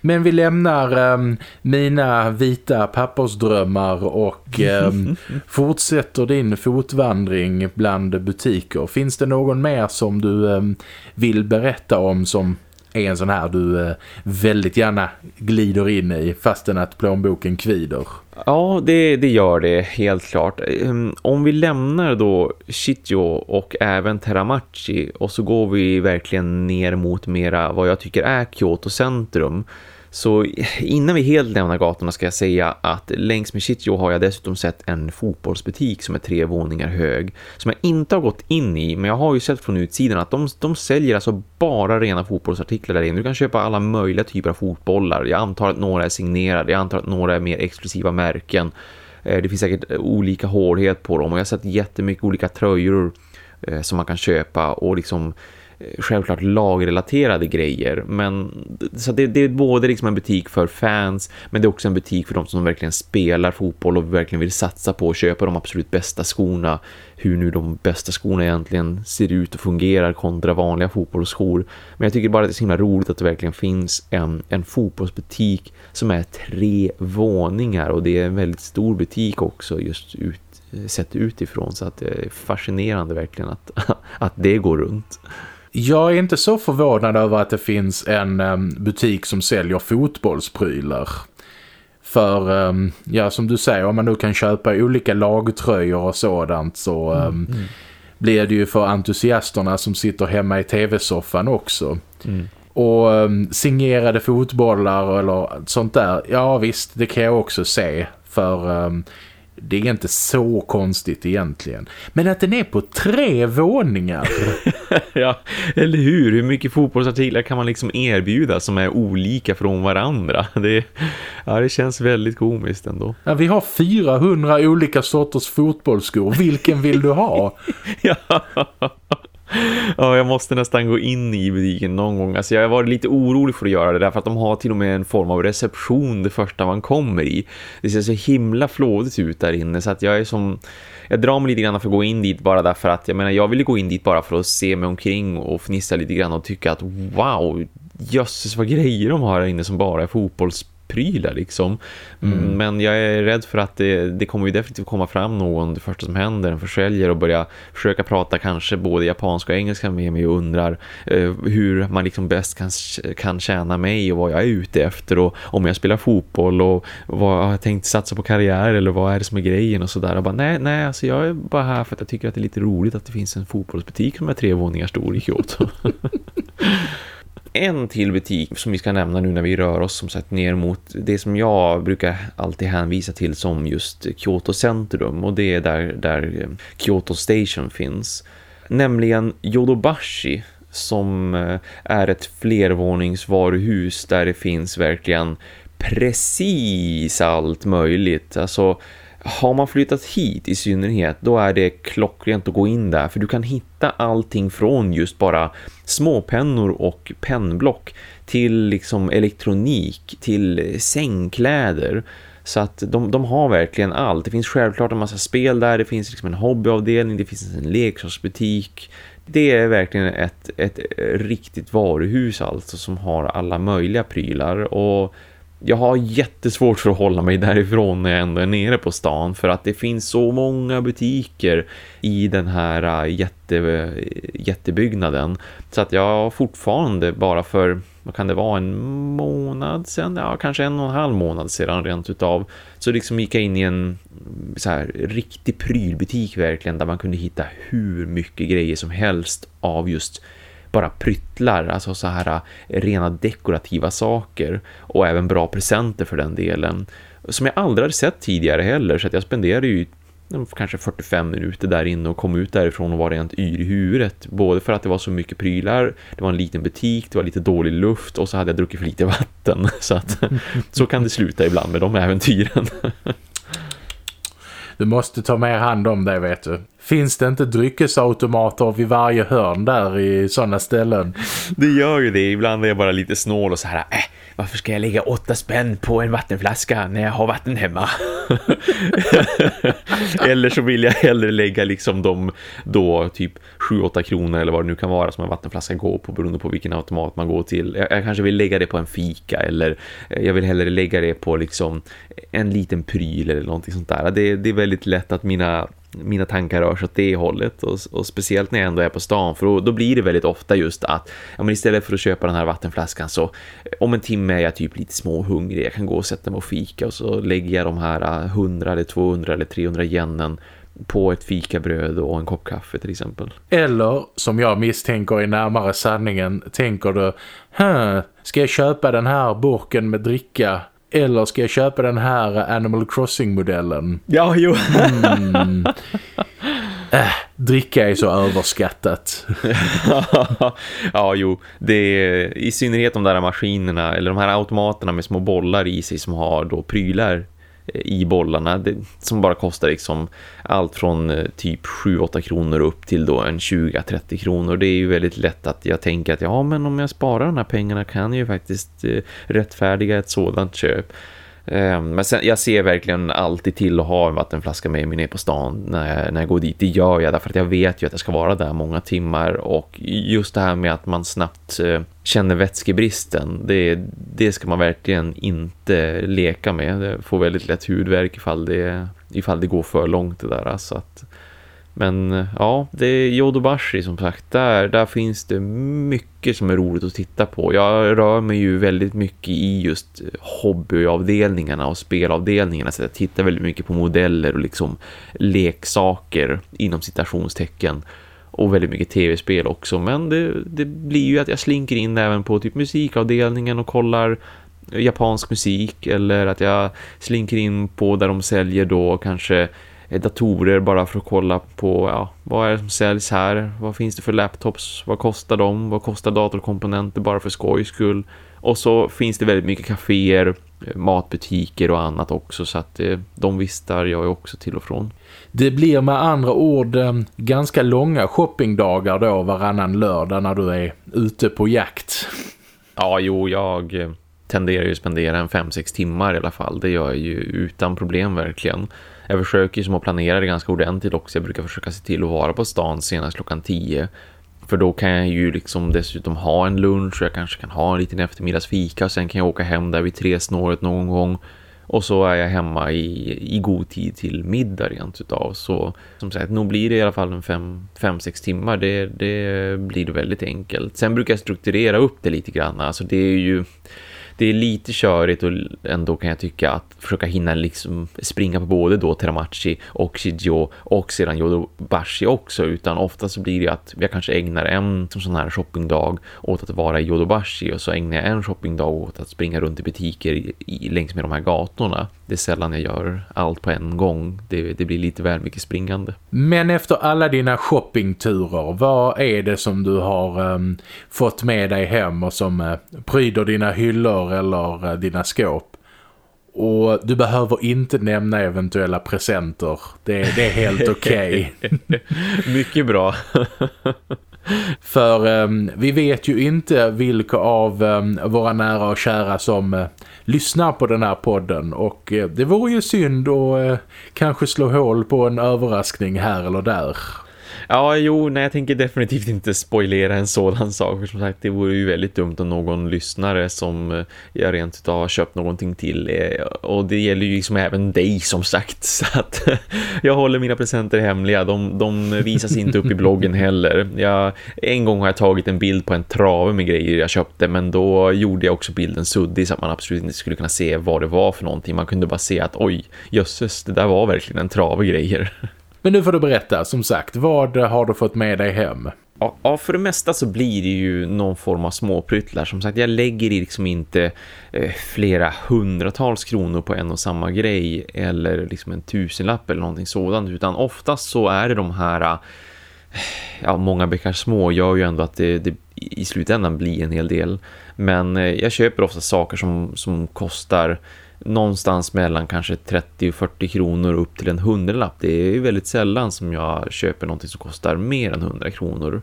Men vi lämnar um, mina vita pappersdrömmar och um, fortsätter din fotvandring bland butiker. Finns det någon mer som du um, vill berätta om som är en sån här du eh, väldigt gärna glider in i fastän att plånboken kvider? Ja, det, det gör det helt klart. Ehm, om vi lämnar då Shitjo och även Teramachi och så går vi verkligen ner mot mera vad jag tycker är Kyoto centrum så innan vi helt lämnar gatorna ska jag säga att längs med Shitjo har jag dessutom sett en fotbollsbutik som är tre våningar hög. Som jag inte har gått in i men jag har ju sett från utsidan att de, de säljer alltså bara rena fotbollsartiklar där inne. Du kan köpa alla möjliga typer av fotbollar. Jag antar att några är signerade, jag antar att några är mer exklusiva märken. Eh, det finns säkert olika hårdhet på dem och jag har sett jättemycket olika tröjor eh, som man kan köpa och liksom självklart lagrelaterade grejer men så det, det, är både liksom en butik för fans men det är också en butik för de som verkligen spelar fotboll och verkligen vill satsa på att köpa de absolut bästa skorna hur nu de bästa skorna egentligen ser ut och fungerar kontra vanliga fotbollsskor men jag tycker bara att det är så himla roligt att det verkligen finns en, en fotbollsbutik som är tre våningar och det är en väldigt stor butik också just ut, sett utifrån så att det är fascinerande verkligen att, att det går runt. Jag är inte så förvånad över att det finns en um, butik som säljer fotbollsprylar. För, um, ja som du säger, om man nu kan köpa olika lagtröjor och sådant så um, mm. blir det ju för entusiasterna som sitter hemma i tv-soffan också. Mm. Och um, signerade fotbollar eller sånt där, ja visst, det kan jag också se. För det är inte så konstigt egentligen. Men att den är på tre våningar. ja, eller hur? Hur mycket fotbollsartiklar kan man liksom erbjuda som är olika från varandra? Det, ja, det känns väldigt komiskt ändå. Ja, vi har 400 olika sorters fotbollsskor. Vilken vill du ha? ja, ja, jag måste nästan gå in i butiken någon gång. Alltså jag har varit lite orolig för att göra det därför att de har till och med en form av reception det första man kommer i. Det ser så himla flådigt ut där inne så att jag är som... Jag drar mig lite grann för att gå in dit bara därför att jag menar jag vill gå in dit bara för att se mig omkring och fnissa lite grann och tycka att wow, jösses vad grejer de har här inne som bara är fotbolls prylar liksom. Mm. Men jag är rädd för att det, det kommer ju definitivt komma fram någon det första som händer, en försäljare och börja försöka prata kanske både japanska och engelska med mig och undrar eh, hur man liksom bäst kan, kan tjäna mig och vad jag är ute efter och om jag spelar fotboll och vad jag tänkt satsa på karriär eller vad är det som är grejen och sådär. Och bara nej, nej, alltså jag är bara här för att jag tycker att det är lite roligt att det finns en fotbollsbutik som är tre våningar stor i Kyoto. en till butik som vi ska nämna nu när vi rör oss som sagt ner mot det som jag brukar alltid hänvisa till som just Kyoto centrum och det är där, där eh, Kyoto Station finns. Nämligen Yodobashi som eh, är ett flervåningsvaruhus där det finns verkligen precis allt möjligt. Alltså har man flyttat hit i synnerhet då är det klockrent att gå in där för du kan hitta allting från just bara småpennor och pennblock till liksom elektronik, till sängkläder så att de, de har verkligen allt. Det finns självklart en massa spel där, det finns liksom en hobbyavdelning, det finns en leksaksbutik. Det är verkligen ett, ett riktigt varuhus alltså som har alla möjliga prylar och jag har jättesvårt för att hålla mig därifrån när jag ändå är nere på stan för att det finns så många butiker i den här äh, jätte, äh, jättebyggnaden. Så att jag fortfarande bara för vad kan det vara en månad sedan? Ja kanske en och en halv månad sedan rent utav. Så liksom gick jag in i en så här riktig prylbutik verkligen där man kunde hitta hur mycket grejer som helst av just bara pryttlar, alltså så här äh, rena dekorativa saker och även bra presenter för den delen som jag aldrig hade sett tidigare heller så att jag spenderade ju kanske 45 minuter där inne och kom ut därifrån och var rent yr i huvudet. Både för att det var så mycket prylar, det var en liten butik, det var lite dålig luft och så hade jag druckit för lite vatten. Så att så kan det sluta ibland med de äventyren. Du måste ta mer hand om det vet du. Finns det inte dryckesautomater vid varje hörn där i sådana ställen? Det gör ju det. Ibland är jag bara lite snål och så här, äh, varför ska jag lägga åtta spänn på en vattenflaska när jag har vatten hemma? eller så vill jag hellre lägga liksom de då typ 7-8 kronor eller vad det nu kan vara som en vattenflaska går på beroende på vilken automat man går till. Jag, jag kanske vill lägga det på en fika eller eh, jag vill hellre lägga det på liksom en liten pryl eller någonting sånt där. Det, det är väldigt lätt att mina mina tankar rör sig åt det hållet och, och, speciellt när jag ändå är på stan för då, då blir det väldigt ofta just att ja, men istället för att köpa den här vattenflaskan så eh, om en timme är jag typ lite småhungrig jag kan gå och sätta mig och fika och så lägger jag de här eh, 100 eller 200 eller 300 yenen på ett fikabröd och en kopp kaffe till exempel. Eller, som jag misstänker i närmare sanningen, tänker du, ska jag köpa den här burken med dricka eller ska jag köpa den här Animal Crossing-modellen? Ja, jo. mm. Äh, dricka är så överskattat. ja, jo. Det är i synnerhet de där maskinerna eller de här automaterna med små bollar i sig som har då prylar i bollarna det, som bara kostar liksom allt från eh, typ 7-8 kronor upp till då en 20-30 kronor. Det är ju väldigt lätt att jag tänker att ja men om jag sparar de här pengarna kan jag ju faktiskt eh, rättfärdiga ett sådant köp. Ehm, men sen, jag ser verkligen alltid till att ha en vattenflaska med mig ner på stan när jag, när jag går dit. Det gör jag därför att jag vet ju att jag ska vara där många timmar och just det här med att man snabbt eh, känner vätskebristen det, det ska man verkligen inte leka med. Det får väldigt lätt hudvärk ifall det, ifall det går för långt det där. Så att men eh, ja, det är Yodobashi som sagt. Där, där finns det mycket som är roligt att titta på. Jag rör mig ju väldigt mycket i just eh, hobbyavdelningarna och spelavdelningarna. Så jag tittar väldigt mycket på modeller och liksom leksaker inom citationstecken. Och väldigt mycket tv-spel också. Men det, det blir ju att jag slinker in även på typ musikavdelningen och kollar japansk musik. Eller att jag slinker in på där de säljer då kanske datorer bara för att kolla på ja, vad är det som säljs här, vad finns det för laptops, vad kostar de, vad kostar datorkomponenter bara för skojs skull. Och så finns det väldigt mycket kaféer, eh, matbutiker och annat också så att eh, de vistar jag också till och från. Det blir med andra ord eh, ganska långa shoppingdagar då varannan lördag när du är ute på jakt. Ja, jo, jag eh, tenderar ju att spendera en 5-6 timmar i alla fall. Det gör jag ju utan problem verkligen jag försöker ju som att planera det ganska ordentligt också. Jag brukar försöka se till att vara på stan senast klockan 10. För då kan jag ju liksom dessutom ha en lunch och jag kanske kan ha en liten eftermiddagsfika och sen kan jag åka hem där vid tre snåret någon gång. Och så är jag hemma i, i god tid till middag rent utav. Så som sagt, nog blir det i alla fall en 5-6 timmar. Det, det blir väldigt enkelt. Sen brukar jag strukturera upp det lite grann. Alltså det är ju det är lite körigt och ändå kan jag tycka att försöka hinna liksom springa på både då Teramachi och Shijo och sedan Yodobashi också utan ofta så blir det att jag kanske ägnar en sån här shoppingdag åt att vara i Yodobashi och så ägnar jag en shoppingdag åt att springa runt i butiker i, i, längs med de här gatorna. Det är sällan jag gör allt på en gång. Det, det blir lite väl mycket springande. Men efter alla dina shoppingturer, vad är det som du har um, fått med dig hem och som uh, pryder dina hyllor eller uh, dina skåp? Och du behöver inte nämna eventuella presenter. Det, det är helt okej. Okay. Mycket bra. För um, vi vet ju inte vilka av um, våra nära och kära som uh, lyssnar på den här podden. Och uh, det vore ju synd att uh, kanske slå hål på en överraskning här eller där. Ja, jo, nej, jag tänker definitivt inte spoilera en sådan sak. För som sagt, det vore ju väldigt dumt om någon lyssnare som eh, jag rent utav har köpt någonting till. Eh, och det gäller ju liksom även dig som sagt. Så att jag håller mina presenter hemliga. De, de visas inte upp i bloggen heller. Jag, en gång har jag tagit en bild på en trave med grejer jag köpte. Men då gjorde jag också bilden suddig så att man absolut inte skulle kunna se vad det var för någonting. Man kunde bara se att oj, jösses, det där var verkligen en trave grejer. Men nu får du berätta, som sagt, vad har du fått med dig hem? Ja, för det mesta så blir det ju någon form av småpryttlar. Som sagt, jag lägger liksom inte eh, flera hundratals kronor på en och samma grej eller liksom en tusenlapp eller någonting sådant. Utan oftast så är det de här, eh, ja många bäckar små gör ju ändå att det, det i slutändan blir en hel del. Men eh, jag köper ofta saker som, som kostar någonstans mellan kanske 30 40 kronor upp till en hundralapp. Det är väldigt sällan som jag köper någonting som kostar mer än 100 kronor.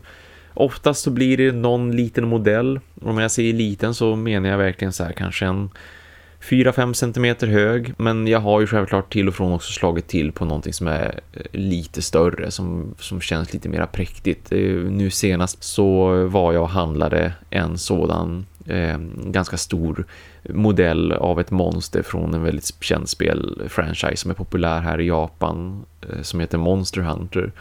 Oftast så blir det någon liten modell. Om jag säger liten så menar jag verkligen så här kanske en 4-5 centimeter hög. Men jag har ju självklart till och från också slagit till på någonting som är eh, lite större. Som, som känns lite mer präktigt. Eh, nu senast så var jag och handlade en sådan eh, ganska stor modell av ett monster från en väldigt känd spelfranchise som är populär här i Japan eh, som heter Monster Hunter.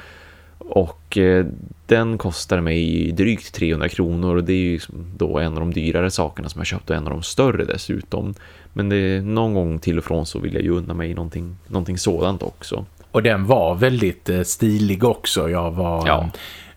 Och eh, den kostar mig drygt 300 kronor och det är ju då en av de dyrare sakerna som jag köpt och en av de större dessutom. Men det någon gång till och från så vill jag ju unna mig någonting, någonting sådant också. Och den var väldigt eh, stilig också. Jag var ja.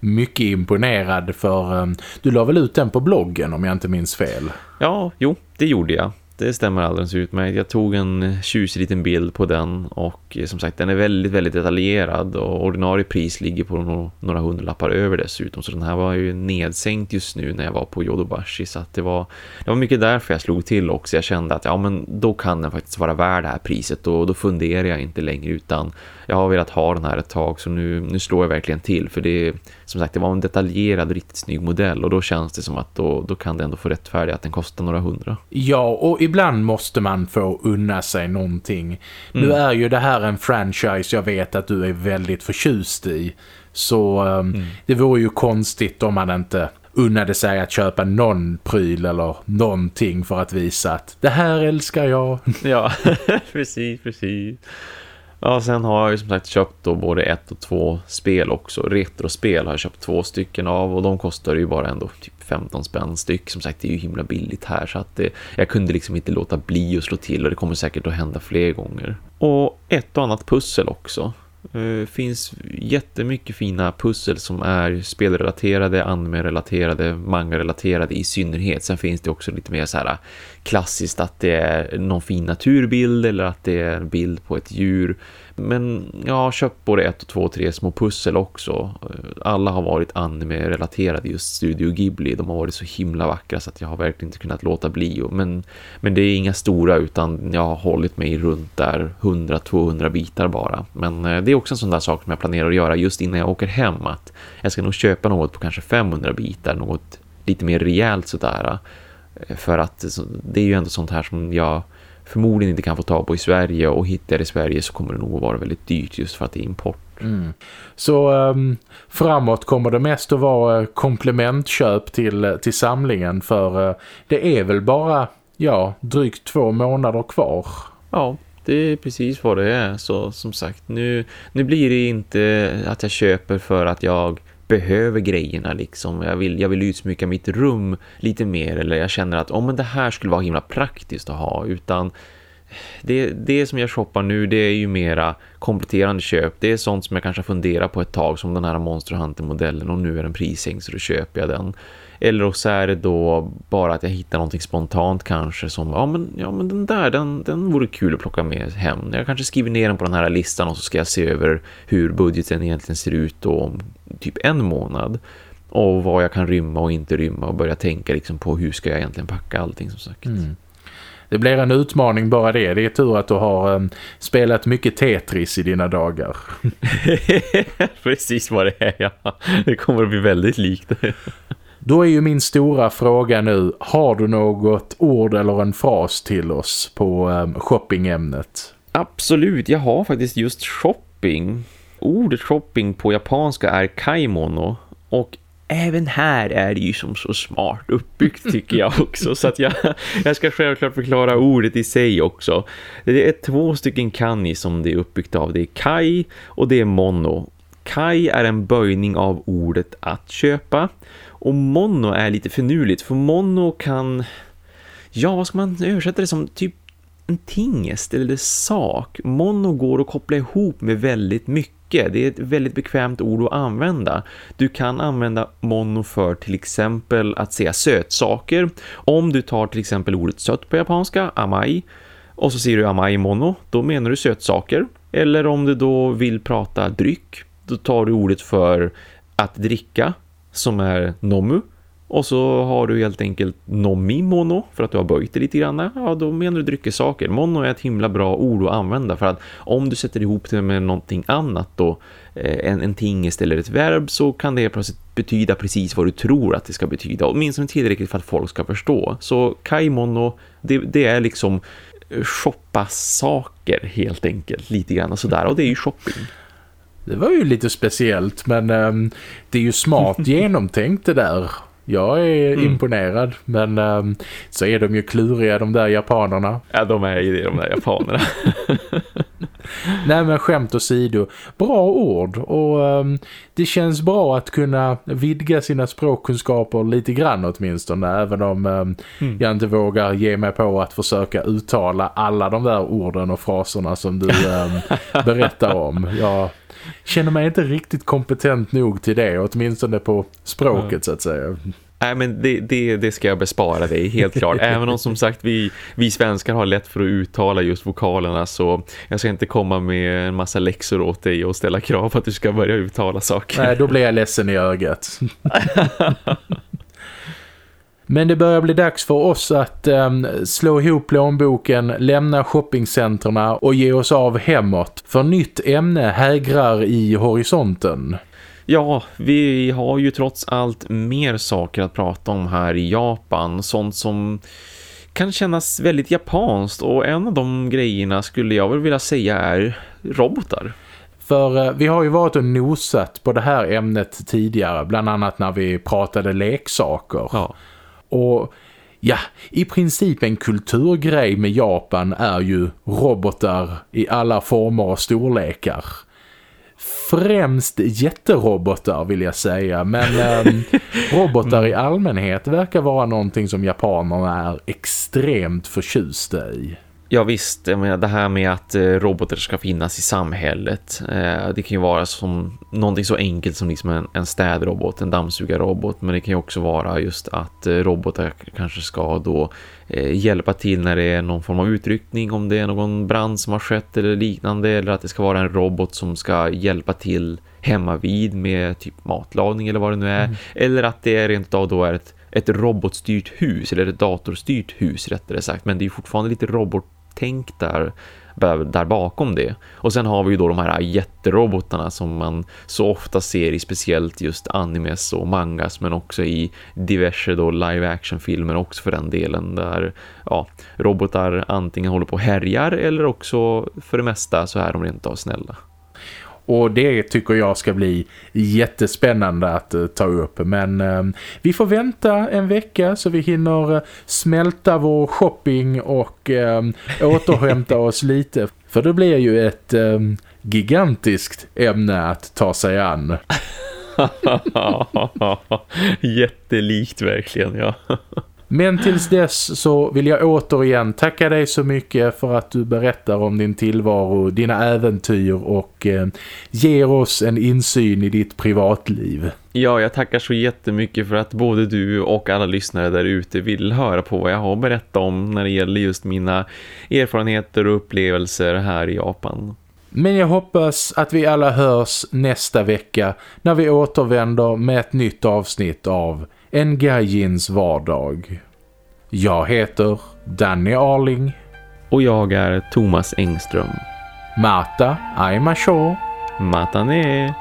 Mycket imponerad för ehm, du la väl ut den på bloggen om jag inte minns fel. Ja, jo, det gjorde jag det stämmer alldeles utmärkt. Jag tog en tjusig liten bild på den och eh, som sagt den är väldigt väldigt detaljerad och ordinarie pris ligger på några hundralappar över dessutom så den här var ju nedsänkt just nu när jag var på Yodobashi så att det var, det var mycket därför jag slog till också. Jag kände att ja men då kan den faktiskt vara värd det här priset och då funderar jag inte längre utan jag har velat ha den här ett tag så nu, nu slår jag verkligen till för det som sagt det var en detaljerad riktigt snygg modell och då känns det som att då, då kan det ändå få rättfärdiga att den kostar några hundra. Ja och ibland måste man få unna sig någonting. Mm. Nu är ju det här en franchise jag vet att du är väldigt förtjust i så um, mm. det vore ju konstigt om man inte unnade sig att köpa någon pryl eller någonting för att visa att det här älskar jag. Ja, precis, precis. Ja, sen har jag ju som sagt köpt då både ett och två spel också. Retrospel har jag köpt två stycken av och de kostar ju bara ändå typ 15 spänn styck. Som sagt, det är ju himla billigt här så att det, jag kunde liksom inte låta bli att slå till och det kommer säkert att hända fler gånger. Och ett och annat pussel också. Det finns jättemycket fina pussel som är spelrelaterade, anime-relaterade, manga-relaterade i synnerhet. Sen finns det också lite mer så här äh, klassiskt att det är någon fin naturbild eller att det är en bild på ett djur. Men jag har köpt både ett och två och tre små pussel också. Alla har varit anime-relaterade just Studio Ghibli. De har varit så himla vackra så att jag har verkligen inte kunnat låta bli. Men, men det är inga stora utan jag har hållit mig runt där 100-200 bitar bara. Men eh, det är också en sån där sak som jag planerar att göra just innan jag åker hem. Att jag ska nog köpa något på kanske 500 bitar, något lite mer rejält sådär. Eh, för att det är ju ändå sånt här som jag förmodligen inte kan få tag på i Sverige och hittar i Sverige så kommer det nog att vara väldigt dyrt just för att det är import. Mm. Så um, framåt kommer det mest att vara eh, komplementköp till, eh, till samlingen för uh, det är väl bara ja, drygt två månader kvar. Ja, det är precis vad det är. Så som sagt, nu, nu blir det inte att jag köper för att jag behöver grejerna liksom. Jag vill, jag vill utsmycka mitt rum lite mer eller jag känner att oh, men det här skulle vara himla praktiskt att ha utan det, det som jag shoppar nu det är ju mera kompletterande köp. Det är sånt som jag kanske funderar på ett tag som den här Monster Hunter-modellen och nu är den prissänkt så då köper jag den. Eller också är det då bara att jag hittar någonting spontant kanske som, ja men, ja, men den där, den, den vore kul att plocka med hem. Jag kanske skriver ner den på den här listan och så ska jag se över hur budgeten egentligen ser ut då om typ en månad. Och vad jag kan rymma och inte rymma och börja tänka liksom på hur ska jag egentligen packa allting som sagt. Mm. Det blir en utmaning bara det. Det är tur att du har um, spelat mycket Tetris i dina dagar. Precis vad det är, ja. Det kommer att bli väldigt likt. Då är ju min stora fråga nu, har du något ord eller en fras till oss på um, shoppingämnet? Absolut, jag har faktiskt just shopping. Ordet shopping på japanska är kaimono och även här är det ju som så smart uppbyggt tycker jag också. så att jag, jag ska självklart förklara ordet i sig också. Det är två stycken kanji som det är uppbyggt av. Det är kai och det är mono. Kai är en böjning av ordet att köpa. Och mono är lite finurligt för mono kan... Ja, vad ska man översätta det som? Typ en tingest eller sak. Mono går att koppla ihop med väldigt mycket mycket. Det är ett väldigt bekvämt ord att använda. Du kan använda mono för till exempel att säga sötsaker. Om du tar till exempel ordet sött på japanska, amai, och så säger du amai mono, då menar du sötsaker. Eller om du då vill prata dryck, då tar du ordet för att dricka som är nomu. Och så har du helt enkelt nomi mono för att du har böjt det lite grann. Ja, då menar du dryckesaker. Mono är ett himla bra ord att använda för att om du sätter ihop det med någonting annat då, eh, en, en tingest eller ett verb så kan det plötsligt betyda precis vad du tror att det ska betyda. Åtminstone tillräckligt för att folk ska förstå. Så kaimono, det, det är liksom shoppa saker helt enkelt. Lite grann sådär. Och det är ju shopping. Det var ju lite speciellt men um, det är ju smart genomtänkt det där. Jag är mm. imponerad men um, så är de ju kluriga de där japanerna. Ja, de är ju det, de där japanerna. Nej men skämt åsido. Bra ord och um, det känns bra att kunna vidga sina språkkunskaper lite grann åtminstone. Även om um, mm. jag inte vågar ge mig på att försöka uttala alla de där orden och fraserna som du um, berättar om. Jag känner mig inte riktigt kompetent nog till det, åtminstone på språket så att säga. Nej men det, det, det ska jag bespara dig, helt klart. Även om som sagt vi, vi svenskar har lätt för att uttala just vokalerna så jag ska inte komma med en massa läxor åt dig och ställa krav på att du ska börja uttala saker. Nej, då blir jag ledsen i ögat. Men det börjar bli dags för oss att um, slå ihop plånboken, lämna shoppingcenterna och ge oss av hemåt. För nytt ämne hägrar i horisonten. Ja, vi har ju trots allt mer saker att prata om här i Japan. Sånt som kan kännas väldigt japanskt och en av de grejerna skulle jag väl vilja säga är robotar. För eh, vi har ju varit och nosat på det här ämnet tidigare, bland annat när vi pratade leksaker. Ja. Och ja, i princip en kulturgrej med Japan är ju robotar i alla former och storlekar. Främst jätterobotar vill jag säga, men eh, robotar i allmänhet verkar vara någonting som japanerna är extremt förtjusta i. Ja visst, jag menar, det här med att eh, robotar ska finnas i samhället. Eh, det kan ju vara som någonting så enkelt som liksom en, en städrobot, en dammsugarrobot. Men det kan ju också vara just att eh, robotar kanske ska då hjälpa till när det är någon form av utryckning. Om det är någon brand som har skett eller liknande. Eller att det ska vara en robot som ska hjälpa till hemma vid med typ matlagning eller vad det nu är. Mm. Eller att det rent av då är ett ett robotstyrt hus eller ett datorstyrt hus rättare sagt men det är fortfarande lite robot tänk där, där bakom det. Och sen har vi ju då de här jätterobotarna som man så ofta ser i speciellt just animes och mangas men också i diverse då live action filmer också för den delen där ja, robotar antingen håller på och härjar eller också för det mesta så är de rent av snälla. Och det tycker jag ska bli jättespännande att uh, ta upp. Men uh, vi får vänta en vecka så vi hinner uh, smälta vår shopping och återhämta oss lite. För det blir ju ett gigantiskt ämne att ta sig an. Jättelikt verkligen, ja. Men tills dess så vill jag återigen tacka dig så mycket för att du berättar om din tillvaro, dina äventyr och eh, ger oss en insyn i ditt privatliv. Ja, jag tackar så jättemycket för att både du och alla lyssnare där ute vill höra på vad jag har berättat om när det gäller just mina erfarenheter och upplevelser här i Japan. Men jag hoppas att vi alla hörs nästa vecka när vi återvänder med ett nytt avsnitt av en Gaijins vardag. Jag heter Danny Arling. Och jag är Thomas Engström. Mata Aimasho. Matane.